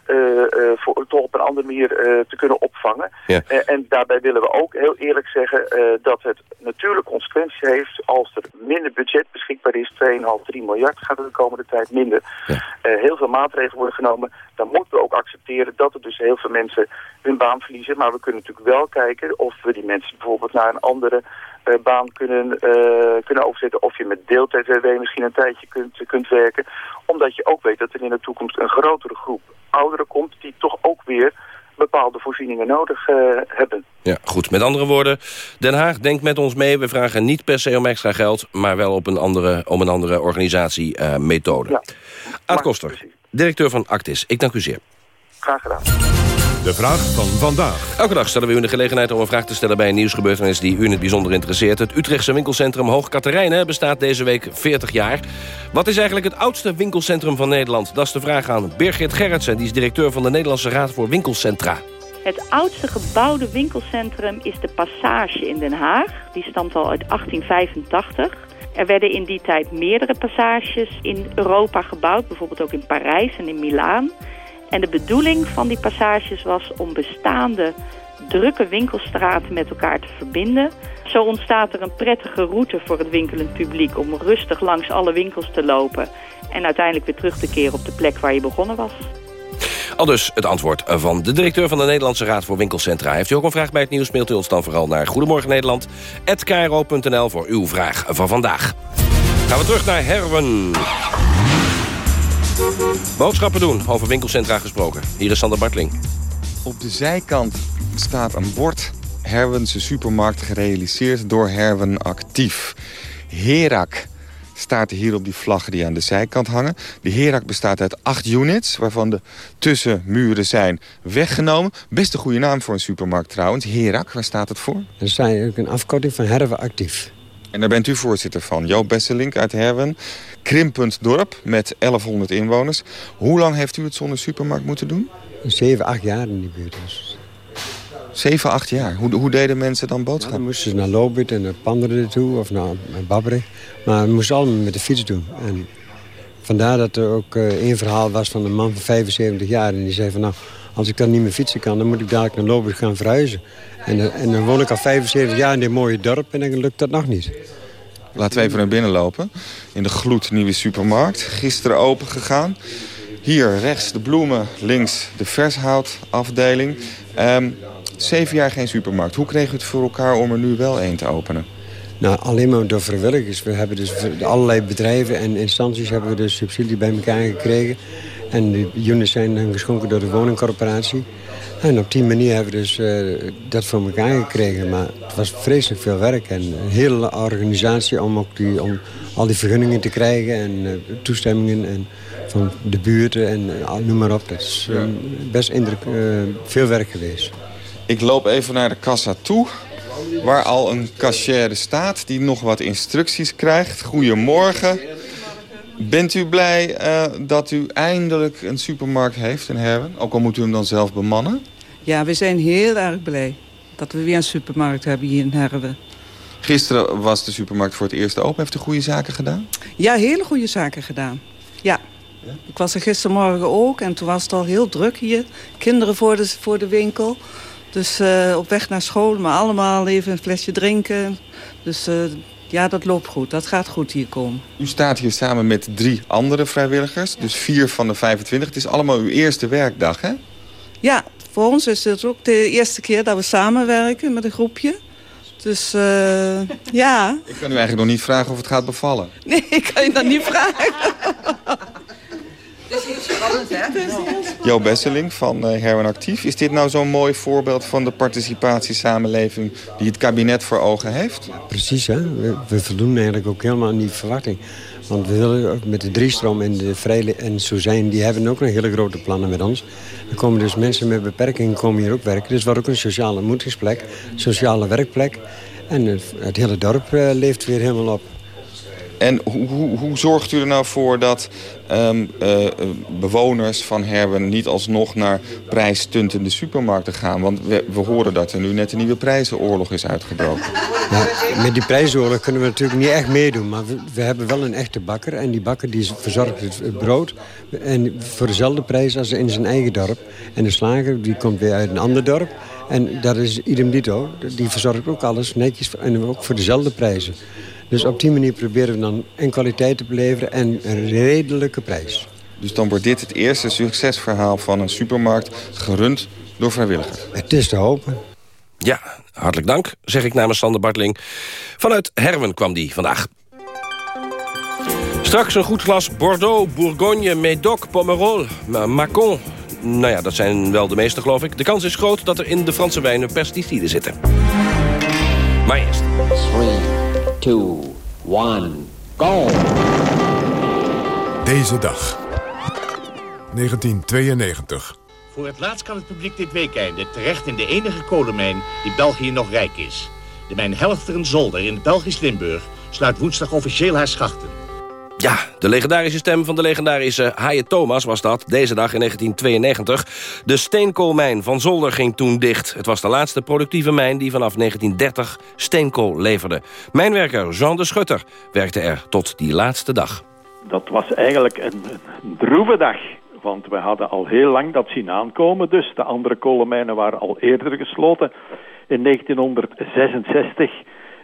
voor, toch op een andere manier te kunnen opvangen. Ja. en daarbij willen we ook heel eerlijk zeggen... dat het natuurlijk consequenties heeft... als er minder budget beschikbaar is... 2,5, 3 miljard gaat er de komende tijd minder... Ja. heel veel maatregelen worden genomen... dan moeten we ook accepteren dat er dus heel veel mensen hun baan verliezen. Maar we kunnen natuurlijk wel kijken of we die mensen bijvoorbeeld naar een andere... Uh, baan kunnen, uh, kunnen overzetten. Of je met deeltijd-WW misschien een tijdje kunt, kunt werken. Omdat je ook weet dat er in de toekomst een grotere groep ouderen komt... die toch ook weer bepaalde voorzieningen nodig uh, hebben. Ja, goed. Met andere woorden, Den Haag denkt met ons mee. We vragen niet per se om extra geld... maar wel op een andere, om een andere organisatiemethode. Ja. Aad Koster, directeur van Actis. Ik dank u zeer. Graag gedaan. De vraag van vandaag. Elke dag stellen we u de gelegenheid om een vraag te stellen... bij een nieuwsgebeurtenis die u in het bijzonder interesseert. Het Utrechtse winkelcentrum Hoog Katerijnen bestaat deze week 40 jaar. Wat is eigenlijk het oudste winkelcentrum van Nederland? Dat is de vraag aan Birgit Gerritsen. Die is directeur van de Nederlandse Raad voor Winkelcentra. Het oudste gebouwde winkelcentrum is de Passage in Den Haag. Die stamt al uit 1885. Er werden in die tijd meerdere passages in Europa gebouwd. Bijvoorbeeld ook in Parijs en in Milaan. En de bedoeling van die passages was om bestaande drukke winkelstraten met elkaar te verbinden. Zo ontstaat er een prettige route voor het winkelend publiek om rustig langs alle winkels te lopen. En uiteindelijk weer terug te keren op de plek waar je begonnen was. Al dus het antwoord van de directeur van de Nederlandse Raad voor Winkelcentra. Heeft u ook een vraag bij het nieuws, mailt u ons dan vooral naar Goedemorgen Nederland. voor uw vraag van vandaag. Gaan we terug naar Herwen. Boodschappen doen, over winkelcentra gesproken. Hier is Sander Bartling. Op de zijkant staat een bord Herwense supermarkt gerealiseerd door Herwen Actief. Herak staat hier op die vlaggen die aan de zijkant hangen. De Herak bestaat uit acht units, waarvan de tussenmuren zijn weggenomen. Best een goede naam voor een supermarkt trouwens. Herak, waar staat het voor? Dat is eigenlijk een afkorting van Herwen Actief. En daar bent u voorzitter van. Joop Besselink uit Herwen. Krimpend dorp met 1100 inwoners. Hoe lang heeft u het zonder supermarkt moeten doen? 7, 8 jaar in die buurt. Dus. 7, 8 jaar. Hoe, hoe deden mensen dan boodschappen? Nou, dan moesten ze naar Lobit en naar Panderen toe of naar, Babberig. Maar we moesten allemaal met de fiets doen. En vandaar dat er ook uh, één verhaal was van een man van 75 jaar. En die zei van nou, als ik dan niet meer fietsen kan... dan moet ik dadelijk naar Lobit gaan verhuizen. En, uh, en dan woon ik al 75 jaar in dit mooie dorp en dan lukt dat nog niet. Laten we even naar binnen lopen. In de gloednieuwe supermarkt. Gisteren open gegaan. Hier rechts de bloemen, links de vershoutafdeling. Um, zeven jaar geen supermarkt. Hoe kreeg u het voor elkaar om er nu wel één te openen? Nou, alleen maar door vrijwilligers. We hebben dus allerlei bedrijven en instanties hebben we dus subsidie bij elkaar gekregen. En de units zijn dan geschonken door de woningcorporatie. En op die manier hebben we dus uh, dat voor elkaar gekregen. Maar het was vreselijk veel werk en een hele organisatie om, ook die, om al die vergunningen te krijgen en uh, toestemmingen. En van de buurten en noem maar op. Dat is best indruk, veel werk geweest. Ik loop even naar de kassa toe waar al een cashier staat die nog wat instructies krijgt. Goedemorgen. Bent u blij uh, dat u eindelijk een supermarkt heeft in Herwen? Ook al moet u hem dan zelf bemannen? Ja, we zijn heel erg blij dat we weer een supermarkt hebben hier in Herwen. Gisteren was de supermarkt voor het eerst open. Heeft u goede zaken gedaan? Ja, hele goede zaken gedaan. Ja. ja? Ik was er gistermorgen ook en toen was het al heel druk hier. Kinderen voor de, voor de winkel. Dus uh, op weg naar school, maar allemaal even een flesje drinken. Dus uh, ja, dat loopt goed. Dat gaat goed hier komen. U staat hier samen met drie andere vrijwilligers. Dus vier van de 25. Het is allemaal uw eerste werkdag, hè? Ja, voor ons is het ook de eerste keer dat we samenwerken met een groepje. Dus uh, ja. Ik kan u eigenlijk nog niet vragen of het gaat bevallen. Nee, ik kan je dat niet vragen. Het is heel spannend, hè? Jo Besseling van uh, Herwen Actief. Is dit nou zo'n mooi voorbeeld van de participatiesamenleving... die het kabinet voor ogen heeft? precies, hè. We, we, voldoen eigenlijk ook helemaal aan die verwachting. Want we willen ook met de driestroom en de Vrije en Suzijn... die hebben ook een hele grote plannen met ons. Er komen dus mensen met beperkingen komen hier ook werken. Dus wordt ook een sociale ontmoetingsplek, sociale werkplek. En het, het hele dorp uh, leeft weer helemaal op. En hoe, hoe, zorgt u er nou voor dat um, uh, bewoners van Herwen niet alsnog naar prijsstuntende supermarkten gaan? Want we, we, horen dat er nu net een nieuwe prijzenoorlog is uitgebroken. Met die prijzenoorlog kunnen we natuurlijk niet echt meedoen. Maar we, we, hebben wel een echte bakker. En die bakker die verzorgt het brood. En voor dezelfde prijs als in zijn eigen dorp. En de slager die komt weer uit een ander dorp. En dat is idem dito. Die verzorgt ook alles netjes en ook voor dezelfde prijzen. Dus op die manier proberen we dan en kwaliteit te beleveren en een redelijke prijs. Dus dan wordt dit het eerste succesverhaal van een supermarkt gerund door vrijwilligers? Het is te hopen. Ja, hartelijk dank, zeg ik namens Sander Bartling. Vanuit Herwen kwam die vandaag. Straks een goed glas Bordeaux, Bourgogne, Médoc, Pomerol, Macon. Nou ja, dat zijn wel de meeste, geloof ik. De kans is groot dat er in de Franse wijnen pesticiden zitten. Maar eerst. 2, 1, go! Deze dag. 1992. Voor het laatst kan het publiek dit weekende terecht in de enige kolenmijn die België nog rijk is. De mijn Helfteren Zolder in Belgisch Limburg sluit woensdag officieel haar schachten. Ja, de legendarische stem van de legendarische Haaie Thomas was dat, deze dag in 1992. De steenkoolmijn van Zolder ging toen dicht. Het was de laatste productieve mijn die vanaf 1930 steenkool leverde. Mijnwerker Jean de Schutter werkte er tot die laatste dag. Dat was eigenlijk een, een droeve dag. Want we hadden al heel lang dat zien aankomen. Dus de andere kolenmijnen waren al eerder gesloten. In 1966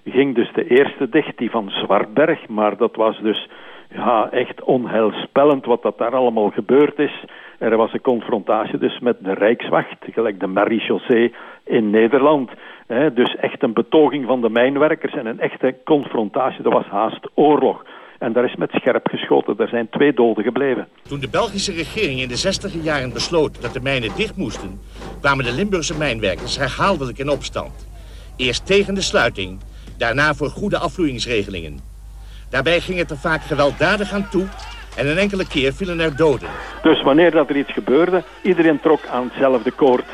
ging dus de eerste dicht, die van Zwartberg. Maar dat was dus ja, echt onheilspellend wat dat daar allemaal gebeurd is. Er was een confrontatie dus met de Rijkswacht, gelijk de Marie-Chaussee in Nederland. dus echt een betoging van de mijnwerkers en een echte confrontatie. Dat was haast oorlog. En daar is met scherp geschoten. Er zijn twee doden gebleven. Toen de Belgische regering in de 60 jaren besloot dat de mijnen dicht moesten... kwamen de Limburgse mijnwerkers herhaaldelijk in opstand. Eerst tegen de sluiting, daarna voor goede afvloeingsregelingen. Daarbij ging het er vaak gewelddadig aan toe en een enkele keer vielen er doden. Dus wanneer dat er iets gebeurde, iedereen trok aan hetzelfde koord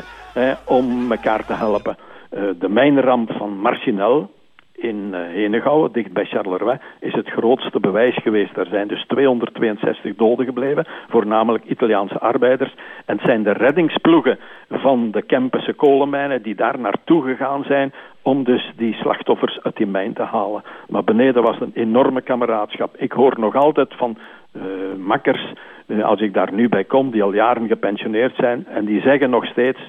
om elkaar te helpen. Uh, de mijnramp van Marcinel in uh, Henegouwen, dicht bij Charleroi, is het grootste bewijs geweest. Er zijn dus 262 doden gebleven, voornamelijk Italiaanse arbeiders. En het zijn de reddingsploegen van de Kempense kolenmijnen die daar naartoe gegaan zijn om dus die slachtoffers uit die mijn te halen. Maar beneden was een enorme kameraadschap. Ik hoor nog altijd van uh, makkers, uh, als ik daar nu bij kom, die al jaren gepensioneerd zijn, en die zeggen nog steeds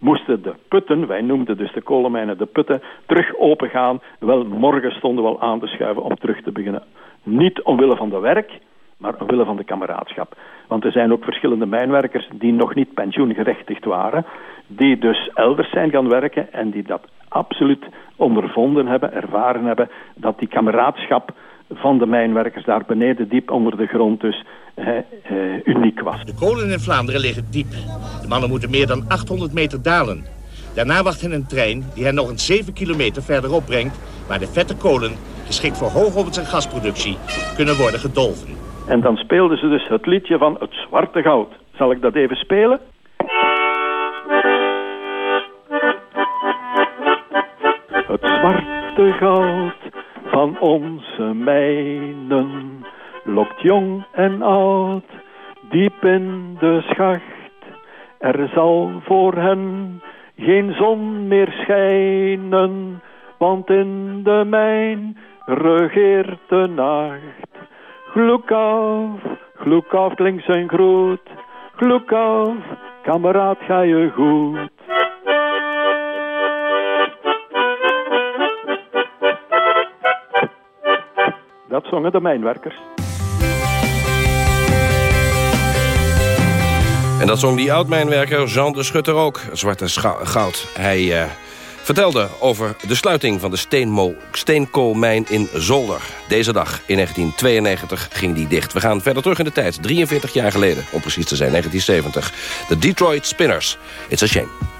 moesten de putten, wij noemden dus de kolenmijnen de putten, terug opengaan. Wel, morgen stonden we al aan te schuiven om terug te beginnen. Niet omwille van de werk, maar omwille van de kameraadschap. Want er zijn ook verschillende mijnwerkers die nog niet pensioengerechtigd waren, die dus elders zijn gaan werken en die dat absoluut ondervonden hebben, ervaren hebben, dat die kameraadschap van de mijnwerkers daar beneden diep onder de grond dus eh, uniek was. De kolen in Vlaanderen liggen diep. De mannen moeten meer dan 800 meter dalen. Daarna wacht hen een trein die hen nog een 7 kilometer verderop brengt... waar de vette kolen, geschikt voor hoogopens en gasproductie, kunnen worden gedolven. En dan speelden ze dus het liedje van het zwarte goud. Zal ik dat even spelen? Het zwarte goud van onze mijnen lokt jong en oud diep in de schacht. Er zal voor hen geen zon meer schijnen, want in de mijn regeert de nacht. Gloek af, gloek af klinkt zijn groet. Gloek af, kameraad ga je goed. Dat zongen de mijnwerkers. En dat zong die oud-mijnwerker Jean de Schutter ook, Zwarte Goud. Hij uh, vertelde over de sluiting van de steenkoolmijn in Zolder. Deze dag in 1992 ging die dicht. We gaan verder terug in de tijd, 43 jaar geleden, om precies te zijn, 1970. De Detroit Spinners. It's a shame.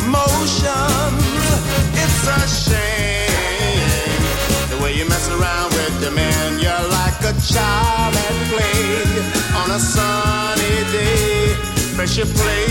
should play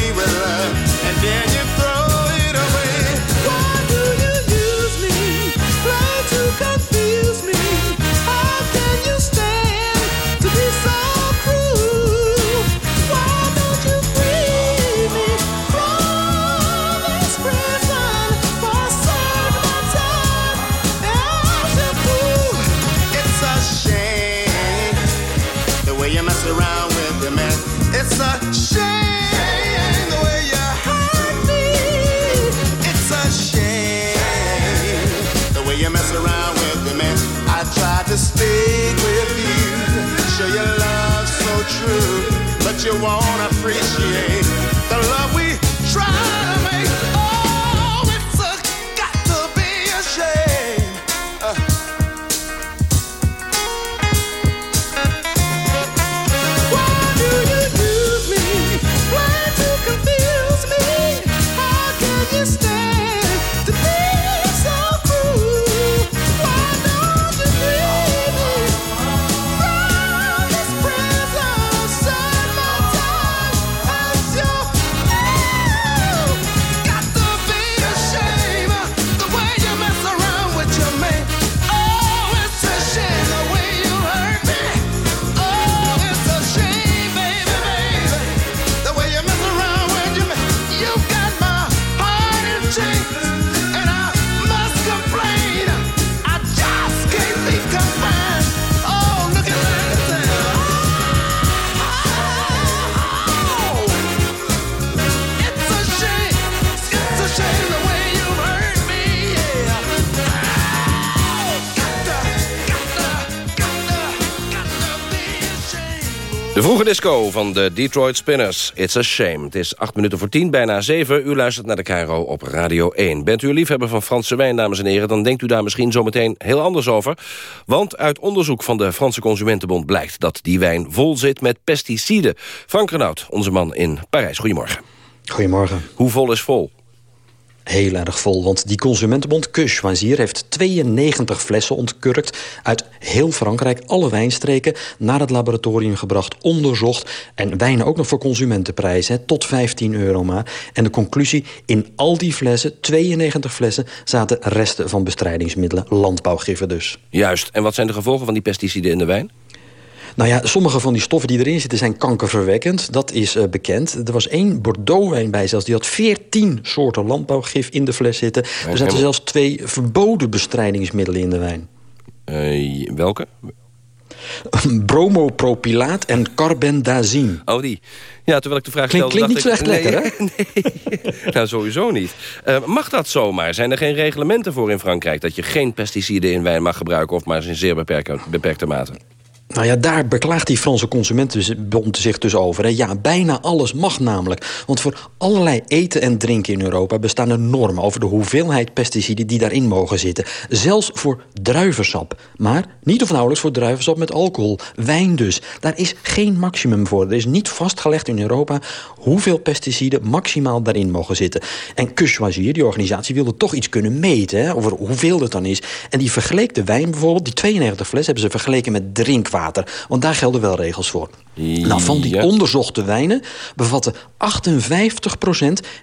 but you won't appreciate vroege disco van de Detroit Spinners. It's a shame. Het is acht minuten voor tien, bijna zeven. U luistert naar de Cairo op Radio 1. Bent u een liefhebber van Franse wijn, dames en heren... dan denkt u daar misschien zometeen heel anders over. Want uit onderzoek van de Franse Consumentenbond blijkt... dat die wijn vol zit met pesticiden. Frank Renaud, onze man in Parijs. Goedemorgen. Goedemorgen. Hoe vol is vol? Heel erg vol, want die consumentenbond Choisir heeft 92 flessen ontkurkt uit heel Frankrijk, alle wijnstreken, naar het laboratorium gebracht, onderzocht en wijnen ook nog voor consumentenprijzen, tot 15 euro maar. En de conclusie, in al die flessen, 92 flessen, zaten resten van bestrijdingsmiddelen, landbouwgiffen dus. Juist, en wat zijn de gevolgen van die pesticiden in de wijn? Nou ja, sommige van die stoffen die erin zitten zijn kankerverwekkend. Dat is uh, bekend. Er was één Bordeaux-wijn bij zelfs. Die had 14 soorten landbouwgif in de fles zitten. Er zaten zelfs twee verboden bestrijdingsmiddelen in de wijn. Uh, welke? bromopropilaat en carbendazine. Oh, die. Ja, terwijl ik de vraag Klinkt, stelde... klinkt niet zo echt nee, lekker, hè? Nee, nou, sowieso niet. Uh, mag dat zomaar? Zijn er geen reglementen voor in Frankrijk... dat je geen pesticiden in wijn mag gebruiken... of maar in zeer beperkte, beperkte mate? Nou ja, daar beklaagt die Franse Consumentenbond zich dus over. Ja, bijna alles mag namelijk. Want voor allerlei eten en drinken in Europa bestaan er normen... over de hoeveelheid pesticiden die daarin mogen zitten. Zelfs voor druivensap. Maar niet of nauwelijks voor druivensap met alcohol. Wijn dus. Daar is geen maximum voor. Er is niet vastgelegd in Europa hoeveel pesticiden maximaal daarin mogen zitten. En Cuchoisier, die organisatie, wilde toch iets kunnen meten... Hè, over hoeveel dat dan is. En die vergeleek de wijn bijvoorbeeld, die 92 fles... hebben ze vergeleken met drinkwater. Want daar gelden wel regels voor. Nou, van die onderzochte wijnen bevatten 58%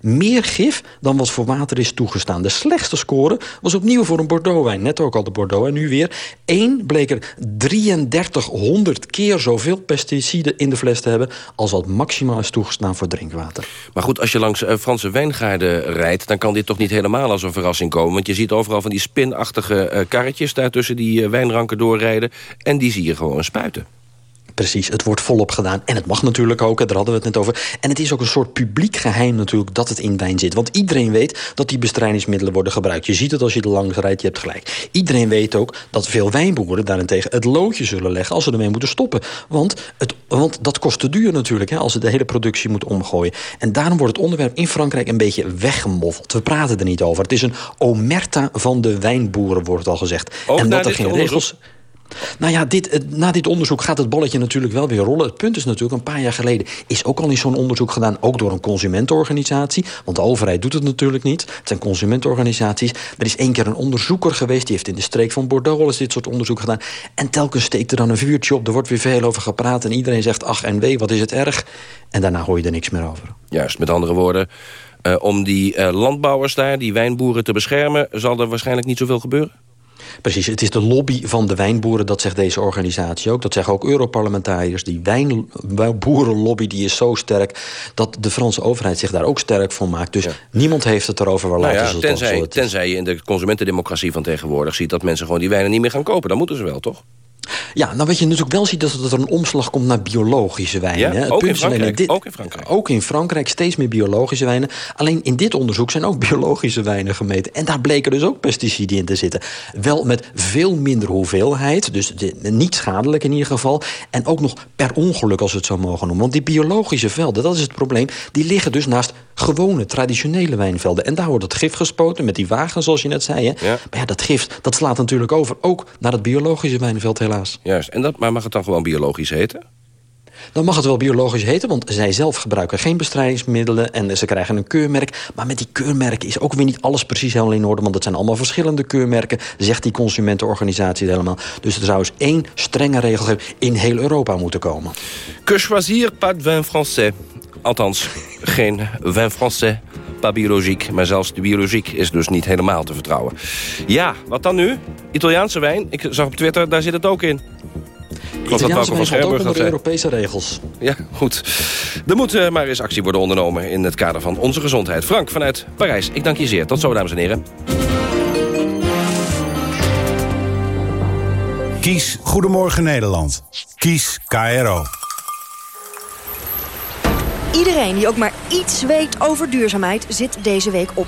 meer gif dan wat voor water is toegestaan. De slechtste score was opnieuw voor een Bordeaux-wijn. Net ook al de Bordeaux en nu weer. Eén bleek er 3300 keer zoveel pesticiden in de fles te hebben... als wat maximaal is toegestaan voor drinkwater. Maar goed, als je langs uh, Franse wijngaarden rijdt... dan kan dit toch niet helemaal als een verrassing komen. Want je ziet overal van die spinachtige uh, karretjes... daar tussen die uh, wijnranken doorrijden. En die zie je gewoon spuiten. Precies, het wordt volop gedaan. En het mag natuurlijk ook, daar hadden we het net over. En het is ook een soort publiek geheim natuurlijk dat het in wijn zit. Want iedereen weet dat die bestrijdingsmiddelen worden gebruikt. Je ziet het als je er langs rijdt, je hebt gelijk. Iedereen weet ook dat veel wijnboeren daarentegen het loodje zullen leggen... als ze ermee moeten stoppen. Want, het, want dat kost te duur natuurlijk, hè, als ze de hele productie moeten omgooien. En daarom wordt het onderwerp in Frankrijk een beetje weggemoffeld. We praten er niet over. Het is een omerta van de wijnboeren, wordt al gezegd. Ook en dat er geen onderzoek? Nou ja, dit, na dit onderzoek gaat het bolletje natuurlijk wel weer rollen. Het punt is natuurlijk, een paar jaar geleden is ook al eens zo'n onderzoek gedaan... ook door een consumentenorganisatie. Want de overheid doet het natuurlijk niet. Het zijn consumentenorganisaties. Er is één keer een onderzoeker geweest... die heeft in de streek van Bordeaux al eens dit soort onderzoek gedaan. En telkens steekt er dan een vuurtje op. Er wordt weer veel over gepraat en iedereen zegt... ach en wee, wat is het erg. En daarna hoor je er niks meer over. Juist, met andere woorden... Uh, om die uh, landbouwers daar, die wijnboeren te beschermen... zal er waarschijnlijk niet zoveel gebeuren? Precies, het is de lobby van de wijnboeren, dat zegt deze organisatie ook. Dat zeggen ook Europarlementariërs. Die wijnboerenlobby die is zo sterk... dat de Franse overheid zich daar ook sterk van maakt. Dus ja. niemand heeft het erover waar nou laten ja, het tenzij, tenzij je in de consumentendemocratie van tegenwoordig ziet... dat mensen gewoon die wijnen niet meer gaan kopen. Dan moeten ze wel, toch? Ja, nou wat je natuurlijk wel ziet... is dat er een omslag komt naar biologische wijnen. Ja, ook in Frankrijk, dit- ook in Frankrijk. Ook in Frankrijk steeds meer biologische wijnen. Alleen in dit onderzoek zijn ook biologische wijnen gemeten. En daar bleken dus ook pesticiden in te zitten. Wel met veel minder hoeveelheid. Dus niet schadelijk in ieder geval. En ook nog per ongeluk, als we het zo mogen noemen. Want die biologische velden, dat is het probleem... die liggen dus naast gewone, traditionele wijnvelden. En daar wordt het gif gespoten met die wagen, zoals je net zei. Hè? Ja. Maar ja, dat gif dat slaat natuurlijk over. Ook naar het biologische wijnveld, helaas. Juist, en dat, maar mag het dan gewoon biologisch heten? Dan mag het wel biologisch heten, want zij zelf gebruiken geen bestrijdingsmiddelen en ze krijgen een keurmerk. Maar met die keurmerken is ook weer niet alles precies helemaal in orde, want het zijn allemaal verschillende keurmerken, zegt die consumentenorganisatie helemaal. Dus er zou eens één strenge regel in heel Europa moeten komen. Que choisir, pas de vin français. Althans, geen vin français, pas biologique. Maar zelfs de biologiek is dus niet helemaal te vertrouwen. Ja, wat dan nu? Italiaanse wijn, ik zag op Twitter, daar zit het ook in. Dat Italiaanse wijn valt ook onder dat de. Europese regels. Ja, goed. Er moet eh, maar eens actie worden ondernomen in het kader van onze gezondheid. Frank vanuit Parijs, ik dank je zeer. Tot zo, dames en heren. Kies Goedemorgen Nederland. Kies KRO. Iedereen die ook maar iets weet over duurzaamheid zit deze week op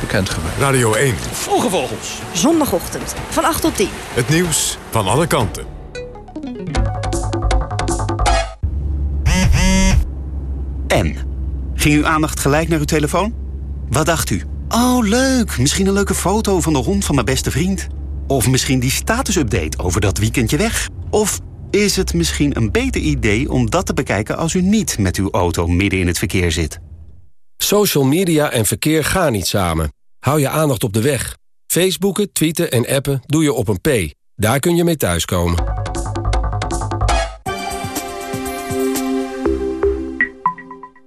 bekendgemaakt. Radio 1. Vroege Vogels. Zondagochtend van 8 tot 10. Het nieuws van alle kanten. En? Ging uw aandacht gelijk naar uw telefoon? Wat dacht u? Oh, leuk. Misschien een leuke foto van de hond van mijn beste vriend. Of misschien die statusupdate over dat weekendje weg. Of is het misschien een beter idee om dat te bekijken als u niet met uw auto midden in het verkeer zit? Social media en verkeer gaan niet samen. Hou je aandacht op de weg. Facebooken, tweeten en appen doe je op een P. Daar kun je mee thuiskomen.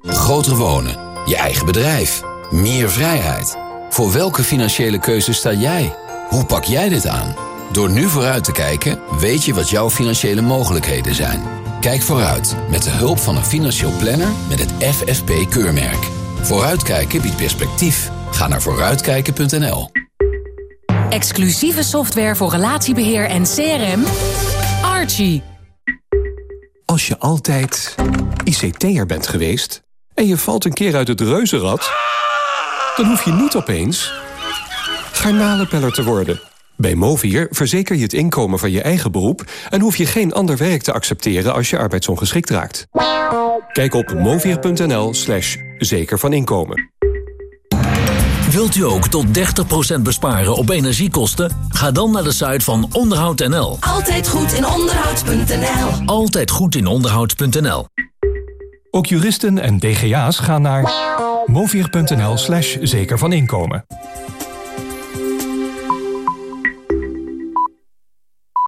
Groter wonen. Je eigen bedrijf. Meer vrijheid. Voor welke financiële keuze sta jij? Hoe pak jij dit aan? Door nu vooruit te kijken, weet je wat jouw financiële mogelijkheden zijn. Kijk vooruit met de hulp van een financieel planner met het FFP-keurmerk. Vooruitkijken biedt perspectief. Ga naar vooruitkijken.nl. Exclusieve software voor relatiebeheer en CRM. Archie. Als je altijd ICT'er bent geweest en je valt een keer uit het reuzenrad... dan hoef je niet opeens garnalenpeller te worden. Bij Movier verzeker je het inkomen van je eigen beroep... en hoef je geen ander werk te accepteren als je arbeidsongeschikt raakt. Kijk op movier.nl slash zeker van inkomen. Wilt u ook tot 30% besparen op energiekosten? Ga dan naar de site van onderhoud.nl. Altijd goed in onderhoud.nl. Altijd goed in onderhoud.nl. Ook juristen en DGA's gaan naar movier.nl slash zeker van inkomen.